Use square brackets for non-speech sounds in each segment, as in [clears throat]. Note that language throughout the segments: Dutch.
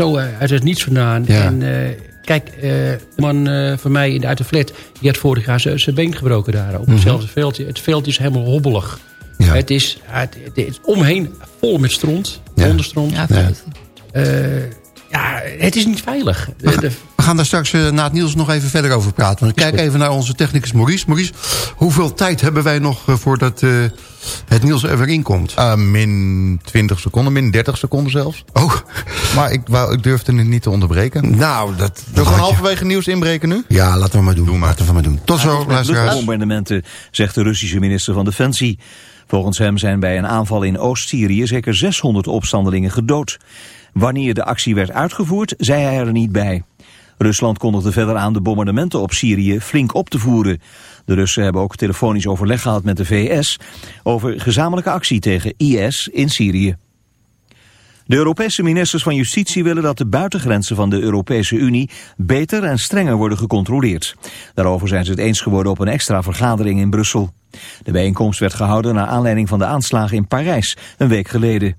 zo uit het niets vandaan. Ja. En kijk, de man van mij in de, uit de flat... die had vorig jaar zijn been gebroken daar. Op hetzelfde veldje. Het veldje is helemaal hobbelig. Mhm. Ja. Het, is, het, het is omheen vol met stront. Ja. Onderstront. Ja, Ja. Eh, het is niet veilig. De- gaan daar straks eh, na het nieuws nog even verder over praten. Want ik kijk even naar onze technicus Maurice. Maurice, hoeveel tijd hebben wij nog eh, voordat eh, het nieuws er weer in komt? Min 20 seconden, min 30 seconden zelfs. Oh, Maar ik, wou, ik durfde het niet te onderbreken. nou, dat... We je- halverwege nieuws inbreken nu? Ja, laten we maar doen. Laten we maar doen. Tot zo, Met luisteraars. luchtbombardementen, zegt de Russische minister van Defensie. Volgens hem zijn bij een aanval in Oost-Syrië zeker 600 opstandelingen gedood. Wanneer de actie werd uitgevoerd, zei hij er niet bij. Rusland kondigde verder aan de bombardementen op Syrië flink op te voeren. De Russen hebben ook telefonisch overleg gehad met de VS... over gezamenlijke actie tegen IS in Syrië. De Europese ministers van Justitie willen dat de buitengrenzen van de Europese Unie beter en strenger worden gecontroleerd. Daarover zijn ze het eens geworden op een extra vergadering in Brussel. De bijeenkomst werd gehouden naar aanleiding van de aanslagen in Parijs een week geleden.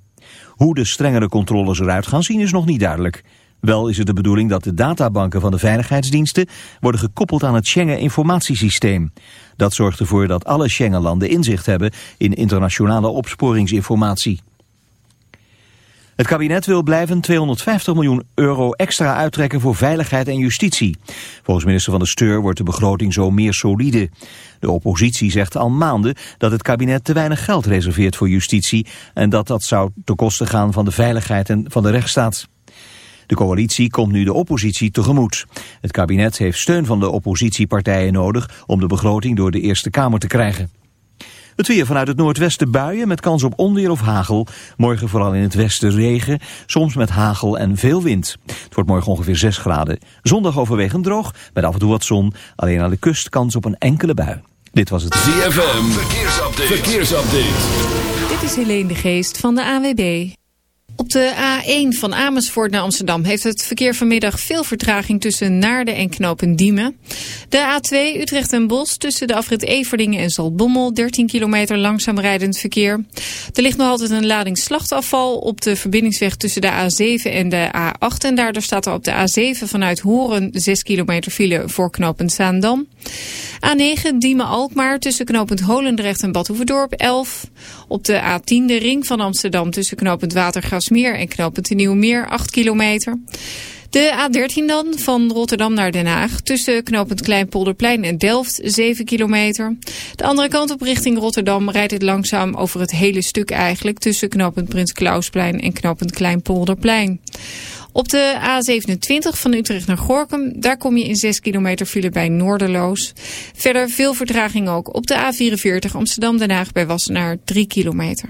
Hoe de strengere controles eruit gaan zien is nog niet duidelijk. Wel is het de bedoeling dat de databanken van de veiligheidsdiensten worden gekoppeld aan het Schengen-informatiesysteem. Dat zorgt ervoor dat alle Schengen-landen inzicht hebben in internationale opsporingsinformatie. Het kabinet wil blijven 250 miljoen euro extra uittrekken voor veiligheid en justitie. Volgens minister van de Steur wordt de begroting zo meer solide. De oppositie zegt al maanden dat het kabinet te weinig geld reserveert voor justitie... en dat dat zou ten koste gaan van de veiligheid en van de rechtsstaat. De coalitie komt nu de oppositie tegemoet. Het kabinet heeft steun van de oppositiepartijen nodig om de begroting door de Eerste Kamer te krijgen. Het weer vanuit het noordwesten buien met kans op onweer of hagel. Morgen vooral in het westen regen, soms met hagel en veel wind. Het wordt morgen ongeveer 6 graden. Zondag overwegend droog, met af en toe wat zon. Alleen aan de kust kans op een enkele bui. Dit was het. ZFM, verkeersupdate. verkeersupdate. Dit is Helene de Geest van de AWB. Op de A1 van Amersfoort naar Amsterdam heeft het verkeer vanmiddag veel vertraging tussen Naarden en Knopendiemen. De A2 Utrecht en Bos tussen de afrit Everdingen en Zaltbommel 13 kilometer langzaam rijdend verkeer. Er ligt nog altijd een lading slachtafval op de verbindingsweg tussen de A7 en de A8 en daardoor staat er op de A7 vanuit Horen 6 kilometer file voor knooppunt Zaandam. A9 Diemen-Alkmaar tussen knooppunt Holendrecht en Badhoevedorp 11. Op de A10 de ring van Amsterdam tussen knooppunt Watergrasmeer en knooppunt de Nieuwmeer 8 kilometer. De A13 dan, van Rotterdam naar Den Haag. Tussen knooppunt Kleinpolderplein en Delft 7 kilometer. De andere kant op richting Rotterdam rijdt het langzaam over het hele stuk eigenlijk. Tussen knooppunt Prins Klausplein en knooppunt Kleinpolderplein. Op de A27 van Utrecht naar Gorkum, daar kom je in 6 kilometer file bij Noorderloos. Verder veel vertraging ook op de A44 Amsterdam-Den Haag bij Wassenaar 3 kilometer.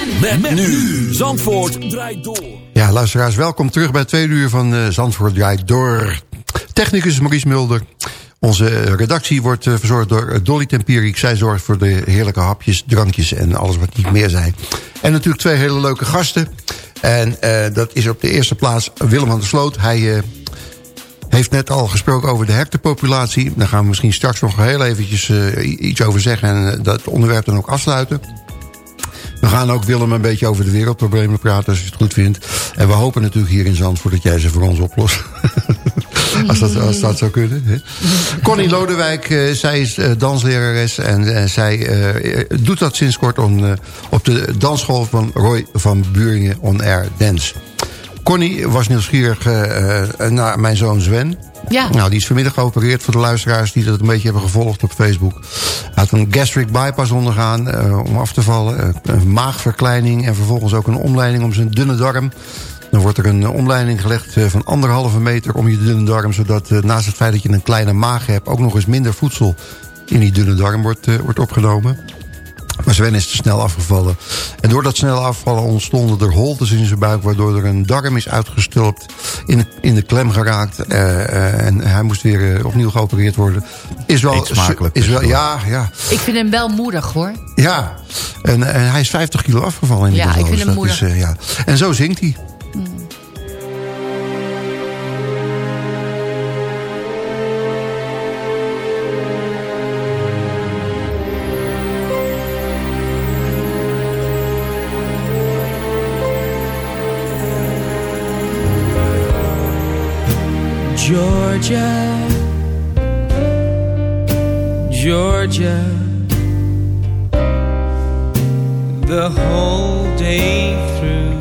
ZFM. Met, nu. Zandvoort draait door. Ja, luisteraars, welkom terug bij het tweede uur van eh, Zandvoort Draait Door. Technicus Maurice Mulder. Onze eh, redactie wordt eh, verzorgd door Dolly Tempierik. Zij zorgt voor de heerlijke hapjes, drankjes en alles wat niet meer zijn. En natuurlijk twee hele leuke gasten. En dat is op de eerste plaats Willem van der Sloot. Hij heeft net al gesproken over de hertenpopulatie. Daar gaan we misschien straks nog heel eventjes iets over zeggen... en dat onderwerp dan ook afsluiten. We gaan ook Willem een beetje over de wereldproblemen praten als je het goed vindt. En we hopen natuurlijk hier in Zandvoort dat jij ze voor ons oplost. [laughs] als, dat, als dat zou kunnen. Hè. Connie Lodewijk, eh, zij is eh, danslerares en eh, zij doet dat sinds kort op de dansschool van Roy van Buringen On Air Dance. Connie was nieuwsgierig naar mijn zoon Sven. Ja. Nou, die is vanmiddag geopereerd voor de luisteraars die dat een beetje hebben gevolgd op Facebook. Hij had een gastric bypass ondergaan eh, om af te vallen. eh, een maagverkleining en vervolgens ook een omleiding om zijn dunne darm. Dan wordt er een eh, omleiding gelegd van anderhalve meter om je dunne darm. Zodat naast het feit dat je een kleine maag hebt... ook nog eens minder voedsel in die dunne darm wordt, wordt opgenomen. Maar Sven is te snel afgevallen. En door dat snel afvallen ontstonden er holtes in zijn buik... waardoor er een darm is uitgestulpt, in de, in de klem geraakt. eh, eh, en hij moest weer eh, opnieuw geopereerd worden. Is wel... Smakelijk, Is wel ja, ja, Ik vind hem wel moedig hoor. ja. En, en hij is 50 kilo afgevallen in Ja, ik vind hem moedig. is, eh, ja. En zo zingt hij. Georgia, Georgia, the whole day through.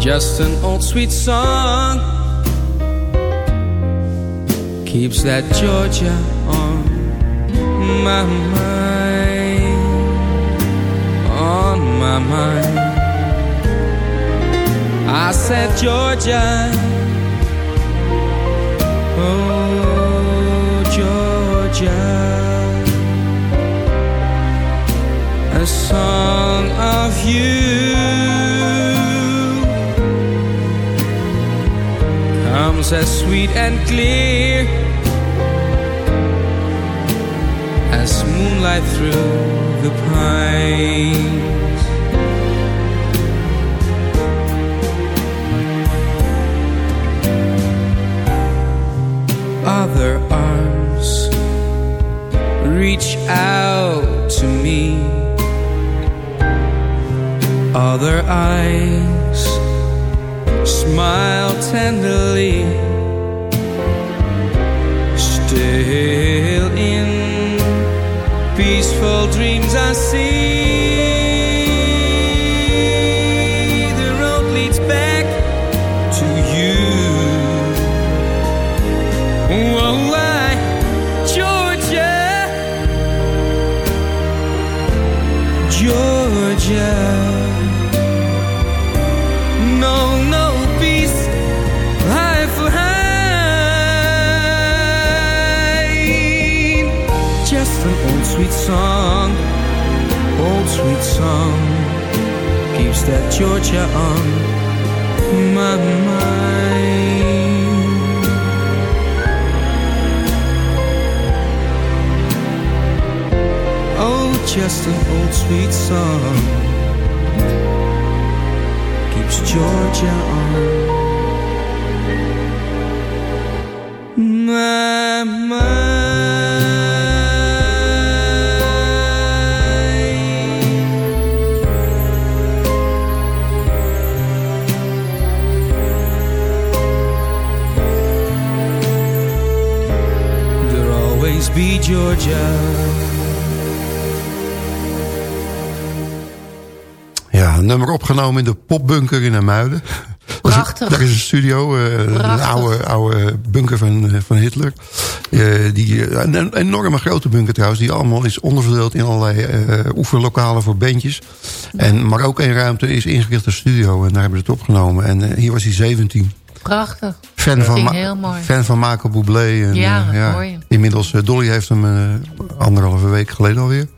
Just an old sweet song keeps that Georgia on my mind, on my mind. I said, Georgia. Oh, Georgia. A song of you comes as sweet and clear as moonlight through the pines. Other arms reach out to me. Other eyes smile tenderly. Still in peaceful dreams, I see Georgia on my mind. Oh, just an old sweet song keeps Georgia on my mind. Georgia. Ja, een nummer opgenomen in de popbunker in Amuiden. Prachtig. Daar is een studio, eh, een oude, oude bunker van, eh, van Hitler. Eh, die, een, enorme grote bunker trouwens, die allemaal is onderverdeeld in allerlei eh, oefenlokalen voor bandjes. En, maar ook een ruimte is ingericht als studio en daar hebben ze het opgenomen. En eh, hier was hij 17. Prachtig. Fan Dat van, heel mooi. fan van Michael Bublé. En, Ja, hoor je. Inmiddels, eh, Dolly heeft hem eh, anderhalve week geleden alweer.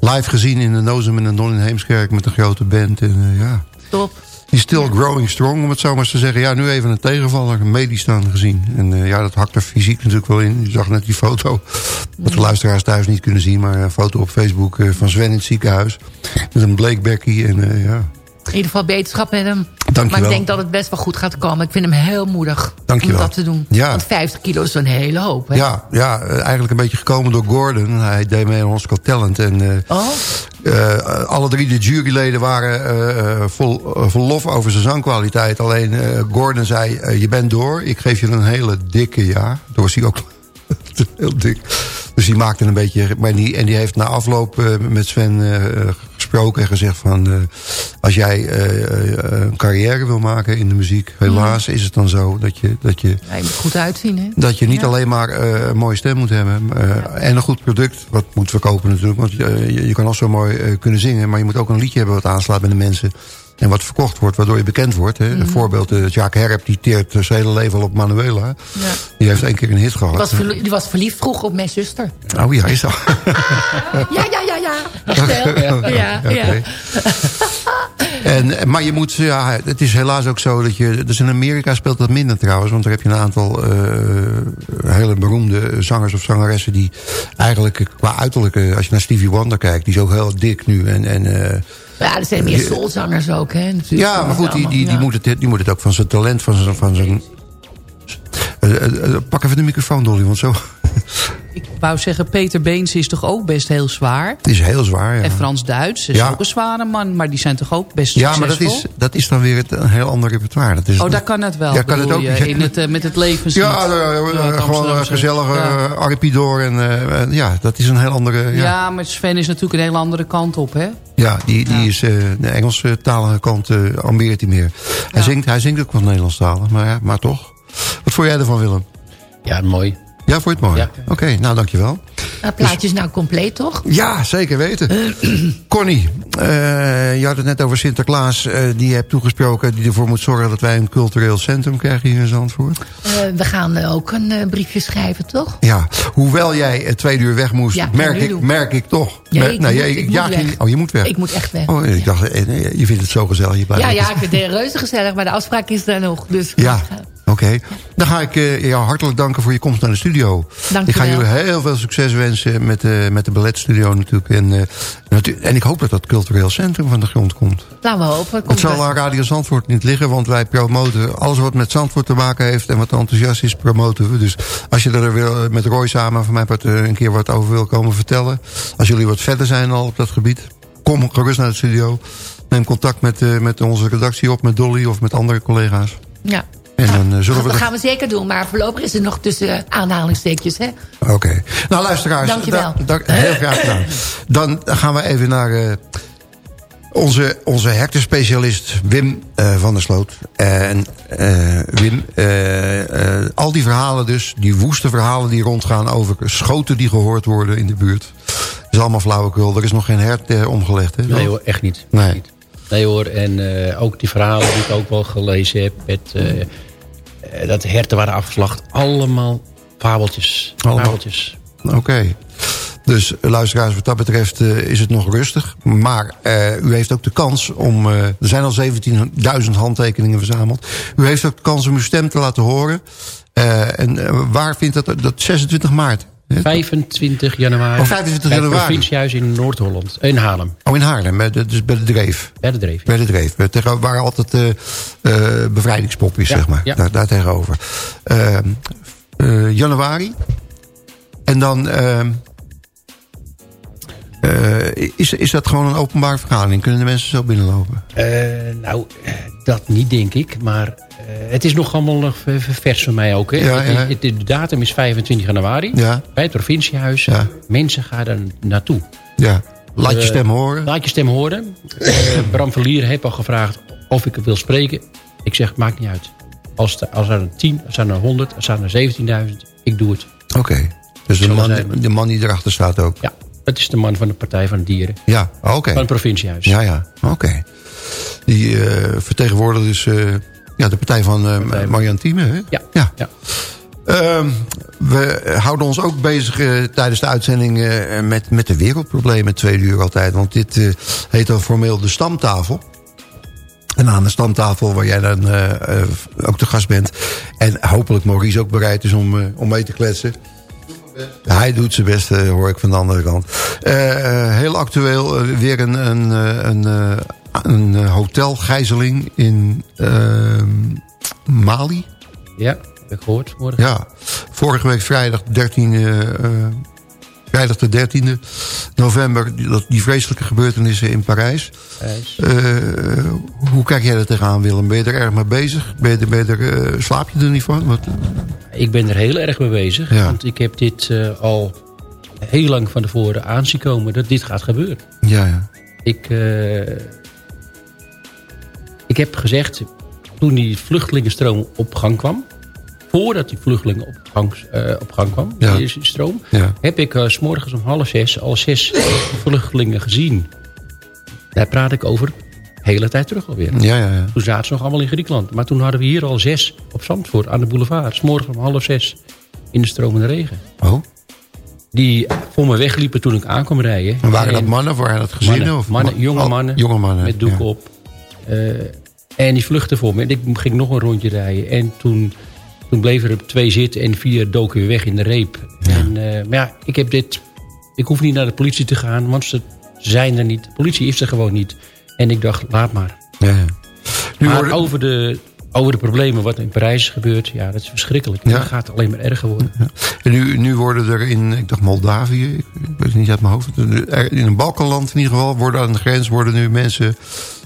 Live gezien in de Nozem en de Don in Heemskerk met een grote band. En, eh, ja. Top. Die still growing strong, om het zo maar eens te zeggen. Ja, nu even een tegenvaller, medisch dan gezien. En ja, dat hakt er fysiek natuurlijk wel in. Je zag net die foto, dat de luisteraars thuis niet kunnen zien... maar een foto op Facebook van Sven in het ziekenhuis. Met een bleek bekkie en ja... ieder geval beterschap met hem. Dankjewel. Maar ik denk dat het best wel goed gaat komen. Ik vind hem heel moedig Dankjewel. om dat te doen. Ja. Want 50 kilo is een hele hoop. Hè? Ja, ja, eh, eigenlijk een beetje gekomen door Gordon. Hij deed mee aan ons Got Talent. En eh, Oh, eh, alle drie de juryleden waren eh, vol, vol lof over zijn zangkwaliteit. Alleen Gordon zei, je bent door. Ik geef je een hele dikke ja. Toen was hij ook [laughs] heel dik. Dus die maakte een beetje... Maar die, en die heeft na afloop met Sven gesproken en gezegd van... eh, als jij eh, eh, een carrière wil maken in de muziek... helaas is het dan zo dat je... Dat je moet goed uitzien, hè? dat je niet alleen maar een mooie stem moet hebben. en een goed product, wat moet verkopen natuurlijk. Want je, je kan al zo mooi kunnen zingen. Maar je moet ook een liedje hebben wat aanslaat bij de mensen. En wat verkocht wordt, waardoor je bekend wordt. Hè. Mhm. Een voorbeeld, uh, Jacques Herp, die teert zijn hele leven al op Manuela. Ja. Die heeft één keer een hit Die gehad. was, verlie- die was verliefd vroeger op mijn zuster. Oh ja, is dat? [laughs] Ja, ja, [laughs] ja, ja. Stel. Ja. En, maar je moet, ja, het is helaas ook zo dat je... Dus in Amerika speelt dat minder trouwens. Want daar heb je een aantal eh, hele beroemde zangers of zangeressen... die eigenlijk qua uiterlijke... Als je naar Stevie Wonder kijkt, die is ook heel dik nu. En, en, eh, Ja, er zijn meer soulzangers ook, hè? natuurlijk. ja, maar goed, die, die, moet het, die moet het ook van zijn talent, van zijn... Van zijn Eh, eh, eh, pak even de microfoon, Dolly, want zo... Ik wou zeggen, Peter Beens is toch ook best heel zwaar? Het is heel zwaar, ja. En Frans Duits is Ja. ook een zware man. Maar die zijn toch ook best Ja, maar dat is, dat is dan weer het, een heel ander repertoire. Dat is, Oh, daar kan het wel, Ja, kan het ook. je, in het, eh, met het levenslied. Ja, eh, eh, Ja, het gewoon een Amsterdamse. gezellige Ja. uh, Arpidor. En, eh, eh, ja, dat is een heel andere... Ja. Ja, maar Sven is natuurlijk een hele andere kant op, hè? ja die, die is eh, de Engelstalige kant uh, ambeert hij meer. Hij, zingt, hij zingt ook wel Nederlandstalig, maar, ja, maar toch. Wat vond jij ervan, Willem? Ja, mooi. Ja, vond je het mooi? Ja. Oké, nou dankjewel. Het plaatje is nou compleet, toch? Ja, zeker weten. [clears throat] Connie, eh, je had het net over Sinterklaas. eh, die hebt toegesproken die ervoor moet zorgen dat wij een cultureel centrum krijgen hier in Zandvoort. Eh, we gaan ook een eh, briefje schrijven, toch? Ja, hoewel jij twee uur weg moest, Ja, merk, ik, merk ik toch. Ja, ik nou, moet- jij- ik moet ja, weg. Oh, je moet weg. Ik moet echt weg. Oh, ik dacht, je vindt het zo gezellig. Je blijft Ja, ja, ik vind het reuze gezellig, maar de afspraak is er nog. Dus Ja, oké. Dan ga ik eh, jou hartelijk danken voor je komst naar de studio. Dank ik ga jullie heel veel succes wensen met, de met de balletstudio natuurlijk. En, eh, en ik hoop dat dat cultureel centrum van de grond komt. laten we hopen. Het Komt zal wel. aan Radio Zandvoort niet liggen, want wij promoten alles wat met Zandvoort te maken heeft en wat enthousiast is, promoten we. Dus als je er wil, met Roy samen van mij wat, eh, een keer wat over wil komen vertellen, als jullie wat verder zijn al op dat gebied, kom gerust naar de studio. Neem contact met, eh, met onze redactie op, met Dolly of met andere collega's. Ja. En dan eh, zullen we... Dat gaan we zeker doen, maar voorlopig is het nog tussen aanhalingstekens, hè? Oké. Nou, luisteraars. Dankjewel. da- da- heel graag gedaan. [laughs] Dan gaan we even naar eh, onze, onze hertenspecialist Wim eh, van der Sloot. En eh, Wim, eh, eh, al die verhalen dus, die woeste verhalen die rondgaan over schoten die gehoord worden in de buurt. Dat is allemaal flauwekul. Er is nog geen hert eh, omgelegd, hè? Nee hoor, echt niet. Nee. Niet. Nee hoor, en eh, ook die verhalen die ik ook wel gelezen heb... Met, eh, eh, dat de herten waren afgeslacht. Allemaal fabeltjes. Allemaal. Fabeltjes. Oké. Dus eh, luisteraars, wat dat betreft eh, is het nog rustig. Maar eh, u heeft ook de kans om... eh, er zijn al 17.000 handtekeningen verzameld. U heeft ook de kans om uw stem te laten horen. Eh, en eh, waar vindt dat... Dat 26 maart. Hè? 25 januari. Oh, 25 Bij januari. het provinciehuis in Noord-Holland. In Haarlem. Oh, in Haarlem. bij de- Dus bij de Dreef. Bij de Dreef. Bij de Dreef. Tegen- Waar altijd eh eh bevrijdingspop is, Ja, zeg maar. ja. Daar, daar tegenover. Eh, eh, januari. En dan... eh, is, is dat gewoon een openbare vergadering? Kunnen de mensen zo binnenlopen? Eh, nou, dat niet denk ik. Maar eh, het is nog allemaal vers voor mij ook. Hè? Ja, de datum is 25 januari. Ja. Bij het provinciehuis. Ja. Mensen gaan daar naartoe. Ja. Laat je stem horen. Laat je stem horen. Bram Verlier heeft al gevraagd of ik wil spreken. Ik zeg, maakt niet uit. Als, er- als er een 10, als er een 100, als er een 17.000, ik doe het. Oké. Dus de man, de man die erachter staat ook. Ja, dat is de man van de Partij van de Dieren. Ja, oké. Van het provinciehuis. Ja, ja. Oké. Die eh vertegenwoordigt dus eh, ja, de partij van Thieme, hè? Ja. Ja. ja. Ehm, we houden ons ook bezig tijdens de uitzending met, met de wereldproblemen. Tweede uur altijd. Want dit heet dan formeel de stamtafel. En aan de stamtafel waar jij dan ook de gast bent. En hopelijk Maurice ook bereid is om, om mee te kletsen. Hij doet zijn best, eh, hoor ik van de andere kant. Eh, eh, heel actueel, weer een, een, een een hotelgijzeling in Mali. Ja, heb ik gehoord morgen. Ja, vorige week vrijdag 13, eh, eh, vrijdag de 13e november... Die, dat- die vreselijke gebeurtenissen in Parijs. Parijs. Hoe kijk jij er tegenaan, Willem? Ben je er erg mee bezig? Ben je, ben je er, slaap je er niet van? Wat, Ik ben er heel erg mee bezig. Ja. Want ik heb dit eh, al heel lang van tevoren aanzien komen dat dit gaat gebeuren. ja, ja. Ik, eh, ik heb gezegd, toen die vluchtelingenstroom op gang kwam... voordat die vluchtelingen op gang, eh, op gang kwam, Ja. die stroom... Ja. heb ik s morgens om half zes al zes vluchtelingen gezien. Daar praat ik over hele tijd terug alweer. Ja, ja, ja. Toen zaten ze nog allemaal in Griekenland. Maar toen hadden we hier al zes op Zandvoort aan de boulevard. S morgens om half zes in de stromende regen. Oh. Die voor me wegliepen toen ik aankwam rijden. En waren dat En- mannen of waren dat gezinnen? Mannen, of mannen, ma- jonge oh, mannen. jonge mannen. Met doek ja. op. Eh, en die vluchtten voor me. En ik ging nog een rondje rijden. En toen, toen bleven er twee zitten en vier doken weer weg in de reep. En, eh, maar ja, ik heb dit... Ik hoef niet naar de politie te gaan, want ze zijn er niet. De politie is er gewoon niet. En ik dacht, laat maar. Ja, ja. Nu maar worden- over, de, over de problemen wat in Parijs gebeurt... ja, dat is verschrikkelijk. Ja. Dat gaat alleen maar erger worden. En nu, nu worden er in, ik dacht Moldavië, ik weet het niet uit mijn hoofd. In een Balkanland in ieder geval, worden aan de grens worden nu mensen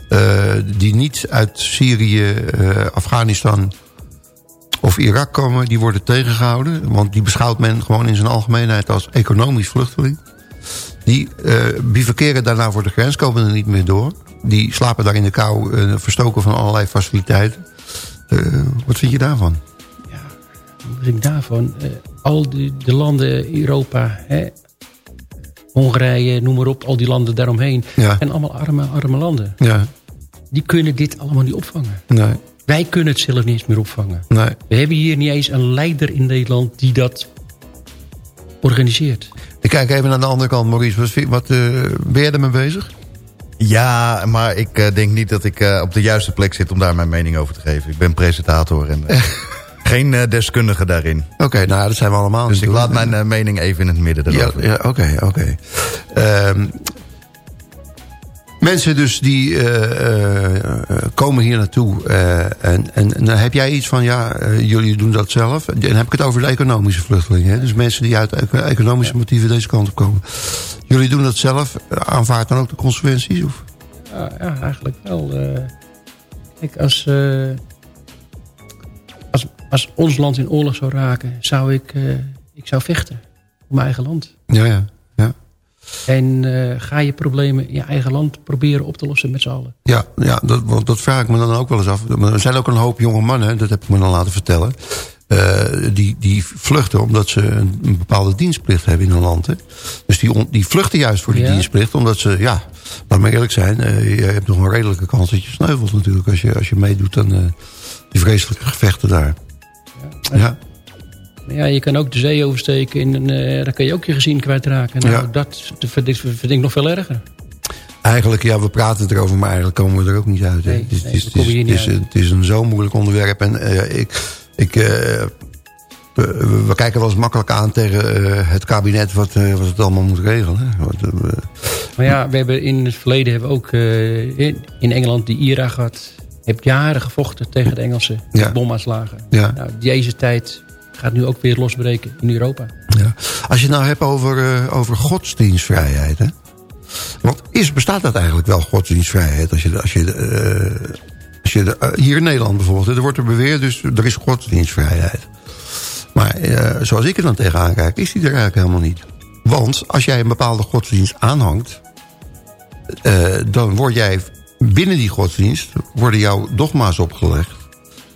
eh, die niet uit Syrië, eh, Afghanistan of Irak komen, die worden tegengehouden. Want die beschouwt men gewoon in zijn algemeenheid als economisch vluchteling. Die bivakeren daarna voor de grens, komen er niet meer door. Die slapen daar in de kou, eh, verstoken van allerlei faciliteiten. Eh, wat vind je daarvan? Wat vind ik daarvan? Eh, al die de landen Europa, hè, Hongarije, noem maar op, al die landen daaromheen. Ja. En allemaal arme, arme landen. Ja, Die kunnen dit allemaal niet opvangen. nee, Wij kunnen het zelf niet eens meer opvangen. nee. We hebben hier niet eens een leider in Nederland die dat organiseert. Ik kijk even naar de andere kant, Maurice. Wat, wat, eh, ben jij ermee bezig? Ja, maar ik eh, denk niet dat ik eh, op de juiste plek zit om daar mijn mening over te geven. Ik ben presentator en eh, [laughs] geen deskundige daarin. Oké, nou dat zijn we allemaal Dus ik laat mijn mening even in het midden Ja, erover. ja oké, oké. Ehm, mensen dus die eh, eh, komen hier naartoe. eh, en, en, en dan heb jij iets van, ja, eh, jullie doen dat zelf. En dan heb ik het over de economische vluchtelingen. Hè? Dus mensen die uit eco- economische motieven deze kant op komen. Jullie doen dat zelf. Aanvaardt dan ook de consequenties? Of? Ja, ja eigenlijk wel. eh. kijk, als, eh, als, als ons land in oorlog zou raken, zou ik, eh, ik zou vechten voor mijn eigen land. Ja, ja. En eh, ga je problemen in je eigen land proberen op te lossen met z'n allen. Ja, ja dat, want dat vraag ik me dan ook wel eens af. Er zijn ook een hoop jonge mannen, dat heb ik me dan laten vertellen... eh, die, die vluchten omdat ze een, een bepaalde dienstplicht hebben in een land. Hè. Dus die, on- die vluchten juist voor die Ja. dienstplicht. Omdat ze, ja, laat maar eerlijk zijn... eh, je hebt nog een redelijke kans dat je sneuvelt natuurlijk... als je, als je meedoet aan die vreselijke gevechten daar. Ja, ja, je kan ook de zee oversteken en eh dan kan je ook je gezin kwijtraken. Nou, Ja. dat vind ik, vind ik nog veel erger. Eigenlijk, ja, we praten erover, maar eigenlijk komen we er ook niet uit. hè. Nee, het, is, nee, het, is, we komen hier het, is, niet uit. het is een zo moeilijk onderwerp. En eh, ik, ik, eh, we, we kijken wel eens makkelijk aan tegen eh, het kabinet wat, wat het allemaal moet regelen. hè. Wat, Maar ja, we hebben in het verleden hebben we ook in, in Engeland die IRA gehad. Heeft jaren gevochten tegen de Engelsen. Ja. Bomaanslagen. Ja. Nou, deze tijd gaat nu ook weer losbreken in Europa. ja. Als je het nou hebt over, eh, over godsdienstvrijheid. Hè? Want is, bestaat dat eigenlijk wel, godsdienstvrijheid? Als je, als je, eh, als je eh, hier in Nederland bijvoorbeeld, er wordt er beweerd, dus er is godsdienstvrijheid. Maar zoals ik er dan tegenaan kijk, is die er eigenlijk helemaal niet. Want als jij een bepaalde godsdienst aanhangt... dan word jij binnen die godsdienst... worden jouw dogma's opgelegd.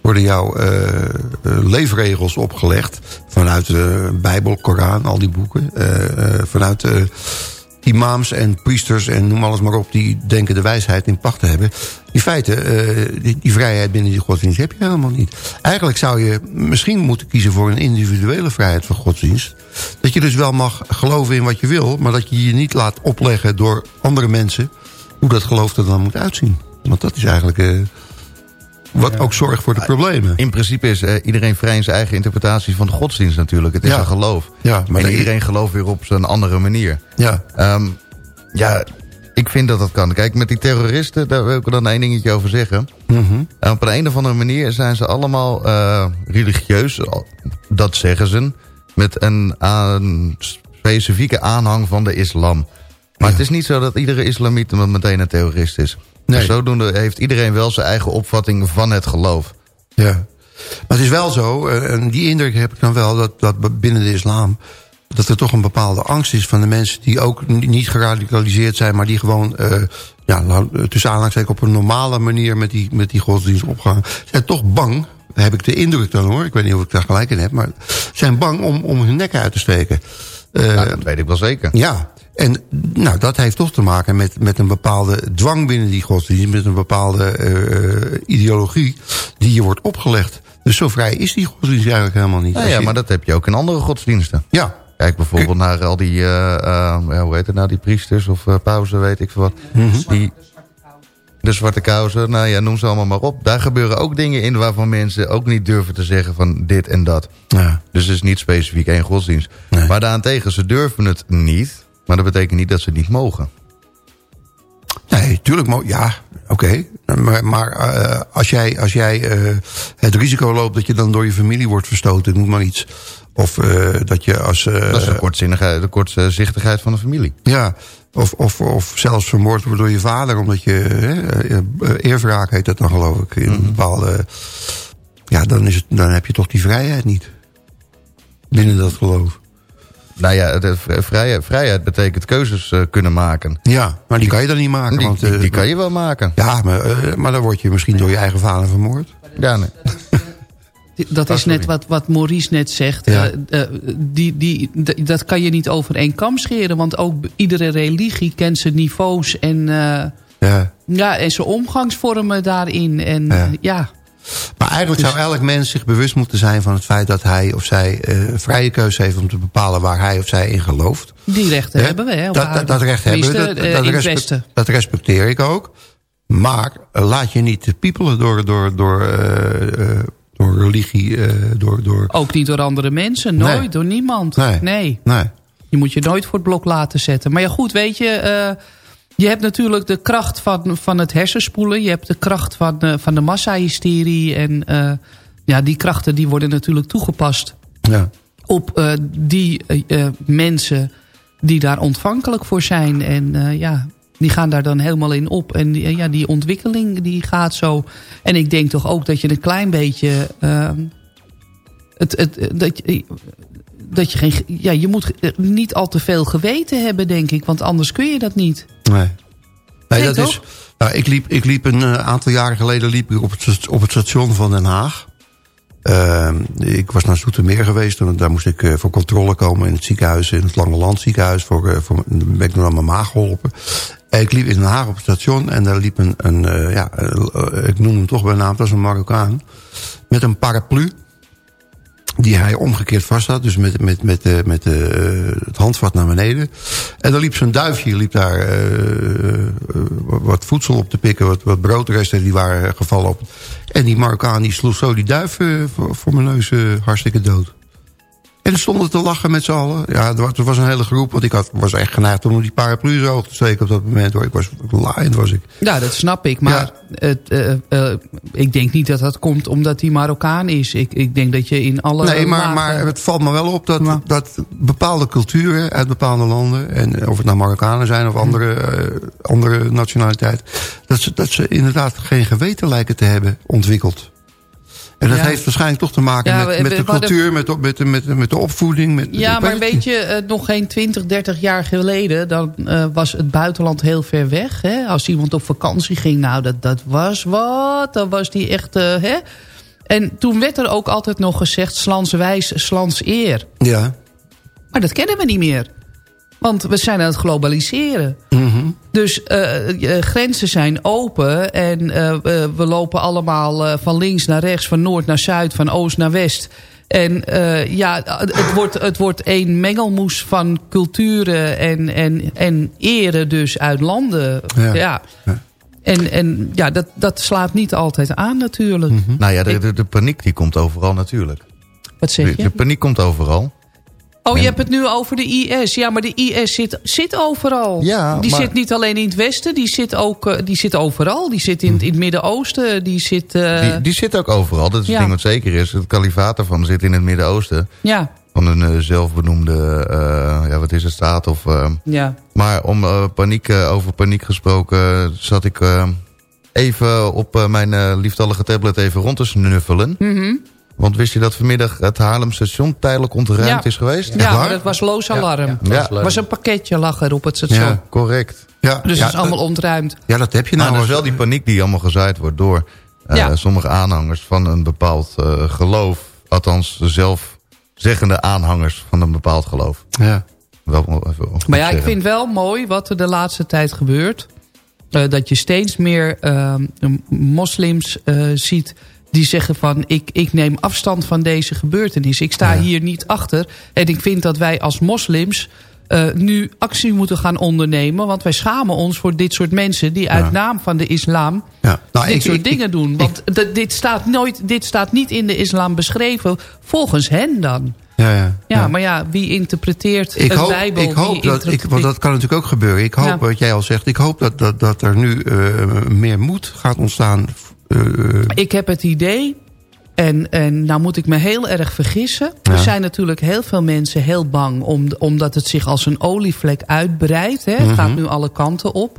Worden jouw eh, leefregels opgelegd. Vanuit de Bijbel, Koran, al die boeken. eh, vanuit imams en priesters en noem alles maar op... die denken de wijsheid in pacht te hebben. In feite, die, die vrijheid binnen die godsdienst heb je helemaal niet. Eigenlijk zou je misschien moeten kiezen voor een individuele vrijheid van godsdienst. Dat je dus wel mag geloven in wat je wil... maar dat je je niet laat opleggen door andere mensen... hoe dat geloof er dan moet uitzien. Want dat is eigenlijk... wat ook zorgt voor de problemen. In principe is eh, iedereen vrij in zijn eigen interpretatie van de godsdienst natuurlijk. Het is een geloof. Ja, maar en de- iedereen gelooft weer op zijn andere manier. Ja, Ehm, ja, ik vind dat dat kan. Kijk, met die terroristen, daar wil ik dan één dingetje over zeggen. En op een, of andere manier zijn ze allemaal eh, religieus. Dat zeggen ze. Met een specifieke aanhang van de islam. Maar het is niet zo dat iedere islamiet meteen een terrorist is. Nee. Dus zodoende heeft iedereen wel zijn eigen opvatting van het geloof. Ja. Maar het is wel zo, eh, en die indruk heb ik dan wel... dat, dat binnen de islam dat er toch een bepaalde angst is van de mensen... die ook ni- niet geradicaliseerd zijn... maar die gewoon, eh, ja, tussen aanhalingstekens... op een normale manier met die, met die godsdienst opgaan... zijn toch bang, heb ik de indruk dan hoor... ik weet niet of ik daar gelijk in heb... maar zijn bang om, om hun nek uit te steken. Eh, dat weet ik wel zeker. ja, en nou, dat heeft toch te maken met, met een bepaalde dwang binnen die godsdienst... met een bepaalde eh, ideologie die je wordt opgelegd. Dus zo vrij is die godsdienst eigenlijk helemaal niet. Nou ja, je- maar dat heb je ook in andere godsdiensten. ja, Kijk bijvoorbeeld naar al die, eh, eh, hoe heet het nou, die priesters of pauzen, weet ik veel wat. Die, de zwarte kousen, nou ja, noem ze allemaal maar op. Daar gebeuren ook dingen in waarvan mensen ook niet durven te zeggen van dit en dat. ja. Dus het is niet specifiek één godsdienst. Nee. Maar daarentegen, ze durven het niet. Maar dat betekent niet dat ze het niet mogen. Nee, tuurlijk. mo- Ja, oké. Maar, maar eh, als jij, als jij eh, het risico loopt dat je dan door je familie wordt verstoten... ik noem maar iets. Of eh, dat je als... Dat is de kortzinnigheid, de kortzichtigheid van de familie. Ja, of, of, of zelfs vermoord wordt door je vader... omdat je... hè, eerwraak heet dat dan geloof ik. In een bepaalde... Ja, dan, is het, dan heb je toch die vrijheid niet. Binnen dat geloof. Nou ja, de vrijheid, vrijheid betekent keuzes eh, kunnen maken. Ja, maar die kan je dan niet maken. Die, want, die, eh, die kan je wel maken. Ja, maar, eh, maar dan word je misschien door je eigen vader vermoord. Ja, nee. Dat is net wat, wat Maurice net zegt. Ja. Die, die, dat kan je niet over één kam scheren. Want ook iedere religie kent zijn niveaus en, eh, Ja. ja, en zijn omgangsvormen daarin. En Ja. ja, Maar eigenlijk Dus- zou elk mens zich bewust moeten zijn van het feit dat hij of zij eh, vrije keuze heeft om te bepalen waar hij of zij in gelooft. die rechten hebben we. Hè, dat, dat, dat recht hebben we. Dat, eh, dat, respect- respecteer ik ook. Maar eh, laat je niet piepelen door, door, door, door religie. door, door... Ook niet door andere mensen. Nooit, Nee. door niemand. Nee. nee. Nee. Je moet je nooit voor het blok laten zetten. Maar ja goed, weet je... je hebt natuurlijk de kracht van, van het hersenspoelen. Je hebt de kracht van, eh, van de massahysterie. En eh, ja, die krachten die worden natuurlijk toegepast Ja. op eh, die mensen die daar ontvankelijk voor zijn. En ja, die gaan daar dan helemaal in op. En die, ja, die ontwikkeling die gaat zo. En ik denk toch ook dat je een klein beetje... het, het, dat, dat je geen... Ja, je moet niet al te veel geweten hebben, denk ik. Want anders kun je dat niet. Nee. Nee, Nee, dat toch? is. Nou, ik liep, ik liep een eh, aantal jaren geleden liep ik op, het, op het station van Den Haag. Ehm, ik was naar Zoetermeer geweest. En daar moest ik eh, voor controle komen in het ziekenhuis. In het Lange Land ziekenhuis. Voor, eh, voor, dan ben ik nog aan mijn maag geholpen. En ik liep in Den Haag op het station. En daar liep een, een eh, ja, eh, ik noem hem toch bij naam. Dat is een Marokkaan. Met een paraplu. Die hij omgekeerd vast had. Dus met, met, met, eh, met eh, het handvat naar beneden. En dan liep zo'n duifje. Liep daar eh, wat voedsel op te pikken. Wat, wat broodresten die waren gevallen op. En die Marokkaan die sloeg zo die duif voor, voor mijn neus hartstikke dood. En stonden te lachen met z'n allen. Ja, er was, er was een hele groep. Want ik had, was echt geneigd om die paraplu zo hoog te steken op dat moment. Hoor. Ik was laaiend was ik. Ja, dat snap ik. Maar het, eh, eh, ik denk niet dat dat komt omdat hij Marokkaan is. Ik, ik denk dat je in alle Nee, maar, lagen- maar het valt me wel op dat, dat bepaalde culturen uit bepaalde landen... en of het nou Marokkanen zijn of andere, eh, andere nationaliteit... Dat ze, dat ze inderdaad geen geweten lijken te hebben ontwikkeld. En dat Ja. heeft waarschijnlijk toch te maken Ja, met, met we de cultuur, met, de- met, de- met, de- met de opvoeding. Met, Ja, maar het weet niet. je, eh, nog geen 20, 30 jaar geleden... dan eh, was het buitenland heel ver weg. Hè? Als iemand op vakantie ging, nou, dat, dat was wat. Dan was die echt... eh, hè? En toen werd er ook altijd nog gezegd... slans wijs, slans eer. Ja. Maar dat kennen we niet meer. Want we zijn aan het globaliseren. Mhm. Dus eh, eh, grenzen zijn open en eh, we we lopen allemaal eh, van links naar rechts, van noord naar zuid, van oost naar west. En eh, ja, het wordt, het wordt één mengelmoes van culturen en, en, en eren dus uit landen. Ja. En, en ja, dat, dat slaat niet altijd aan natuurlijk. Mhm. Nou ja, de, de, de paniek die komt overal natuurlijk. Wat zeg De, je? de paniek komt overal. Oh, je hebt het nu over de IS. Ja, maar de IS zit, zit overal. Ja, die maar- zit niet alleen in het westen, die zit ook eh, die zit overal. Die zit in, het- in het Midden-Oosten, die zit... eh, Die, die zit ook overal. Dat is het ding wat zeker is. Het kalifaat ervan zit in het Midden-Oosten. ja, Van een eh, zelfbenoemde, ja, wat is het, staat of... ja. Maar om paniek, over paniek gesproken zat ik even op mijn lieftallige tablet even rond te snuffelen. Mhm. Want wist je dat vanmiddag het Haarlem station tijdelijk ontruimd Ja. is geweest? Ja, maar dat was loos alarm. Ja. was een pakketje lag er op het station. Ja, correct. Ja, Dus ja, het is allemaal ontruimd. ja, dat heb je Maar nou. dat is wel die paniek die allemaal gezaaid wordt door eh, Ja. sommige aanhangers van een bepaald eh, geloof. Althans, zelfzeggende aanhangers van een bepaald geloof. Ja. Even goed Maar ja, ik vind wel mooi wat er de laatste tijd gebeurt. Eh, dat je steeds meer eh, moslims eh, ziet die zeggen van... Ik, ik neem afstand van deze gebeurtenis. Ik sta hier niet achter. En ik vind dat wij als moslims eh, nu actie moeten gaan ondernemen. Want wij schamen ons voor dit soort mensen... die uit naam van de islam Ja. Nou, dit ik- soort ik- dingen doen. Want dit, staat nooit, dit staat niet in de islam beschreven. Volgens hen dan. Ja, ja. Ja, maar ja, wie interpreteert Ik hoop, bijbel? ik hoop dat, ik, want dat kan natuurlijk ook gebeuren. Ik hoop, Ja. wat jij al zegt, ik hoop dat, dat, dat er nu eh, meer moed gaat ontstaan. Eh, Ik heb het idee, en, en nou moet ik me heel erg vergissen. Ja. Er zijn natuurlijk heel veel mensen heel bang... Om, omdat het zich als een olievlek uitbreidt. Hè. Het Mhm. gaat nu alle kanten op.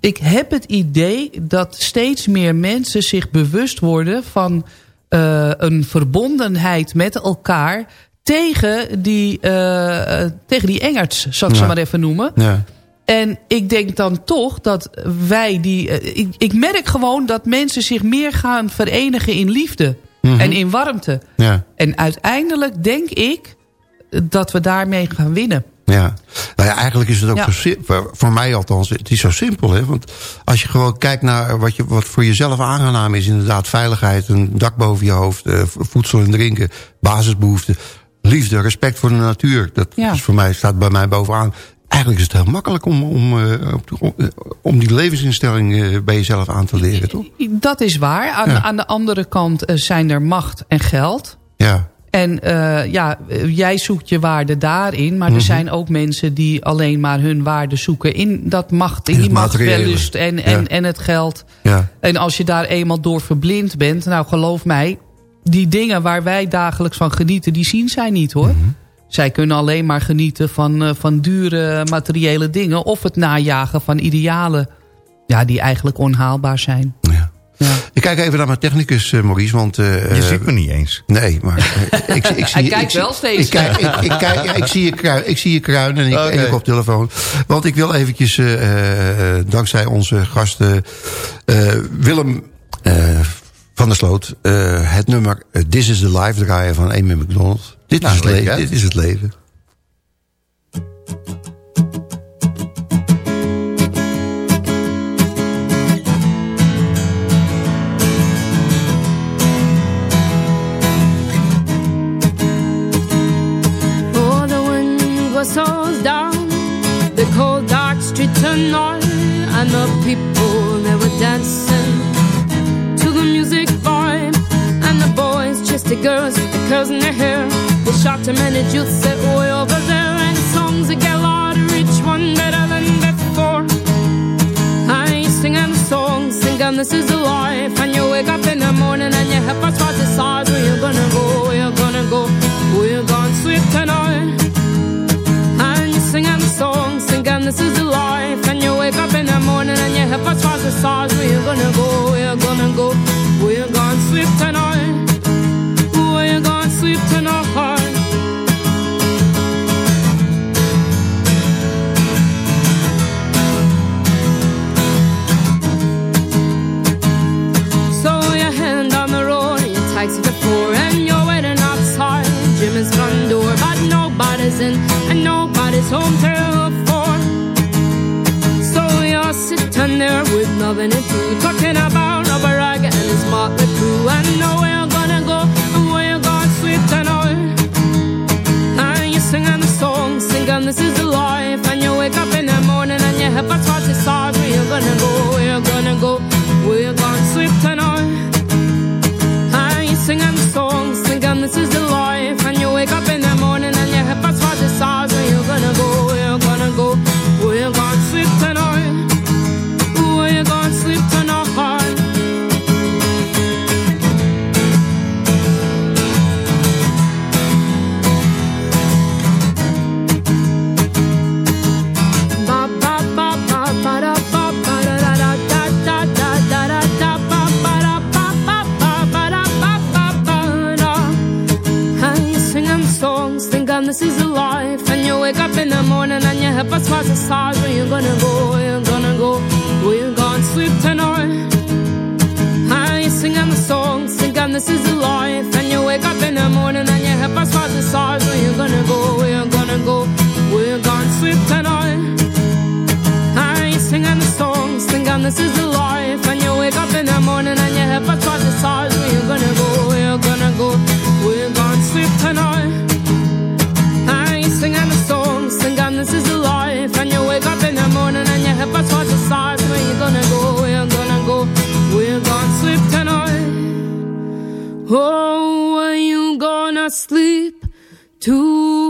Ik heb het idee dat steeds meer mensen zich bewust worden... van eh, een verbondenheid met elkaar... tegen die, eh, tegen die engerts, zal ik ze maar even noemen. ja. En ik denk dan toch dat wij die... eh, Ik, ik merk gewoon dat mensen zich meer gaan verenigen in liefde. En in warmte. Ja. En uiteindelijk denk ik dat we daarmee gaan winnen. Ja. Nou ja, eigenlijk is het ook Ja. zo simpel. Voor mij althans, het is zo simpel. Hè? Want als je gewoon kijkt naar wat, je, wat voor jezelf aangenaam is... inderdaad veiligheid, een dak boven je hoofd... eh, voedsel en drinken, basisbehoeften... liefde, respect voor de natuur. Dat Ja. is voor mij, staat bij mij bovenaan. Eigenlijk is het heel makkelijk om, om, eh, om, eh, om die levensinstelling eh, bij jezelf aan te leren, toch? Dat is waar. Aan, Ja. aan de andere kant zijn er macht en geld. Ja. En ja, jij zoekt je waarde daarin. Maar er Mhm. zijn ook mensen die alleen maar hun waarde zoeken... in dat macht, in In die machtwellust en, en, Ja. en het geld. Ja. En als je daar eenmaal door verblind bent... nou geloof mij, die dingen waar wij dagelijks van genieten... die zien zij niet hoor. Mhm. Zij kunnen alleen maar genieten van, eh, van dure materiële dingen... of het najagen van idealen ja, die eigenlijk onhaalbaar zijn. Ja. Ja. Ik kijk even naar mijn technicus, eh, Maurice, want... eh, Je ziet me niet eens. Nee, maar ik, ik [laughs] zie, Hij kijkt wel steeds. Ik, kijk, ik, ik, kijk, ja, ik, zie je kruin, ik zie je kruin en ik, en ik op telefoon. Want ik wil eventjes, eh, eh, dankzij onze gasten eh, Willem eh, van der Sloot... eh, het nummer This is the Life draaien van Amy McDonald. Dit, Nou, is, het leuk, leven, dit is het leven. Oh, the wind whistles down. The cold dark street tonight, and the people they were dancing to the music vibe, and the boys the girls with the curls in their hair. They shot to many youths set way over there, and songs that get louder, each one better than before. I sing and song, sing and this is the life. And you wake up in the morning and your head first starts to decide where you're gonna go, where you're gonna go, where you're gonna sleep tonight. And you sing and song, sing and this is the life. And you wake up in the morning and your head first starts to decide where you're gonna go, where you're gonna go, where you're gonna sleep tonight. Where you're gonna sleep tonight. So your hand on the road, your taxi to four, and you're waiting outside Jimmy's front door. But nobody's in, and nobody's home till four. So you're sitting there with nothing to do, talking about singing this is the life, and you wake up in the morning and your head starts to start where you're gonna go, where you're gonna go, where you're gonna sleep tonight. And you singing the song, singing this is the life, and you wake up and as far as stars. Where you gonna go? Where you gonna go? Where you gonna sleep tonight? I singing the song, singing this is the life. And you wake up in the morning and your head as far as stars. Where you gonna go? Where you gonna go? Where you gonna sleep tonight? I singing the song, singing this is the life. And you wake up in the morning and your head as far as stars. Where you gonna go? Where you gonna go? Where you gonna sleep tonight? Oh, where you gonna sleep tonight?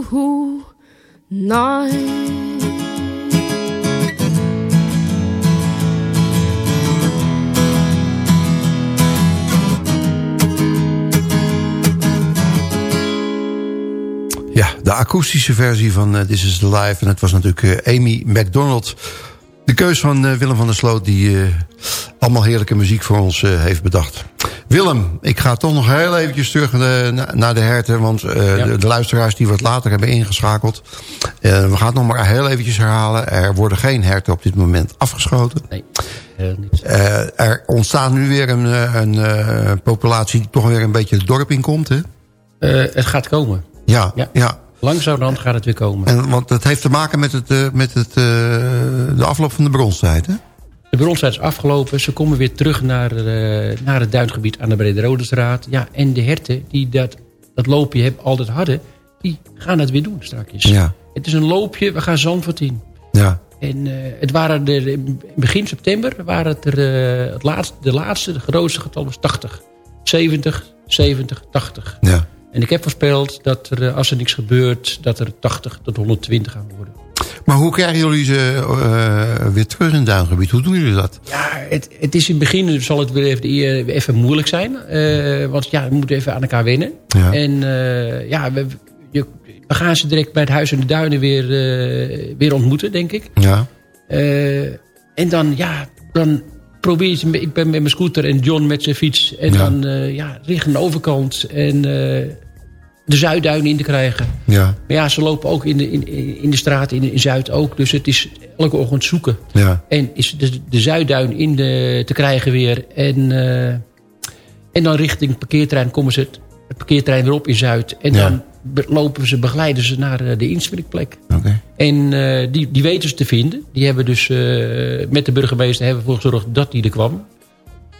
Ja, de akoestische versie van eh, This is the Life. En het was natuurlijk eh, Amy MacDonald. De keus van eh, Willem van der Sloot... die allemaal heerlijke muziek voor ons heeft bedacht. Willem, ik ga toch nog heel eventjes terug na- naar de herten. Want eh, de, de luisteraars die wat later hebben ingeschakeld... eh, we gaan het nog maar heel eventjes herhalen. Er worden geen herten op dit moment afgeschoten. Nee, niet. Eh, er ontstaat nu weer een, een populatie... die toch weer een beetje het dorp in komt, hè? Het gaat komen. Ja, Ja. ja. Langzamerhand gaat het weer komen. En, want het heeft te maken met, het, met het, de afloop van de bronstijd, hè? De bronstijd is afgelopen. Ze komen weer terug naar, eh, naar het duingebied aan de Brederodestraat. Ja, en de herten die dat, dat loopje heb, altijd hadden... die gaan het weer doen straks. Ja. Het is een loopje, we gaan Zandvoort in. Ja. En eh, het waren er, in begin september waren het er, eh, het laatste, de laatste, de grootste getal was 80. 70, 70, 80. Ja. En ik heb voorspeld dat er, als er niks gebeurt... dat er 80 tot 120 gaan worden. Maar hoe krijgen jullie ze eh, weer terug in het duingebied? Hoe doen jullie dat? Ja, het, het is in het begin zal het weer even, even moeilijk zijn. eh, want ja, we moeten even aan elkaar wennen. Ja. En eh, ja, we, je- we gaan ze direct bij het Huis in de Duinen weer, eh, weer ontmoeten, denk ik. Ja. Eh, en dan, ja, dan probeer je... Ik ben met mijn scooter en John met zijn fiets. En Ja. dan, eh, ja, richting de overkant. En eh, de Zuidduinen in te krijgen. Ja. Maar ja, ze lopen ook in de, in, in de straat in, in Zuid ook. Dus het is elke ochtend zoeken. Ja. En is de, de Zuidduin in de, te krijgen weer. En, eh, en dan richting parkeerterrein komen ze het, het parkeerterrein weer op in Zuid. En Ja. dan lopen ze, begeleiden ze naar eh, de inspringplek. Oké. En eh, die, die weten ze te vinden. Die hebben dus met de burgemeester hebben we ervoor gezorgd dat die er kwam.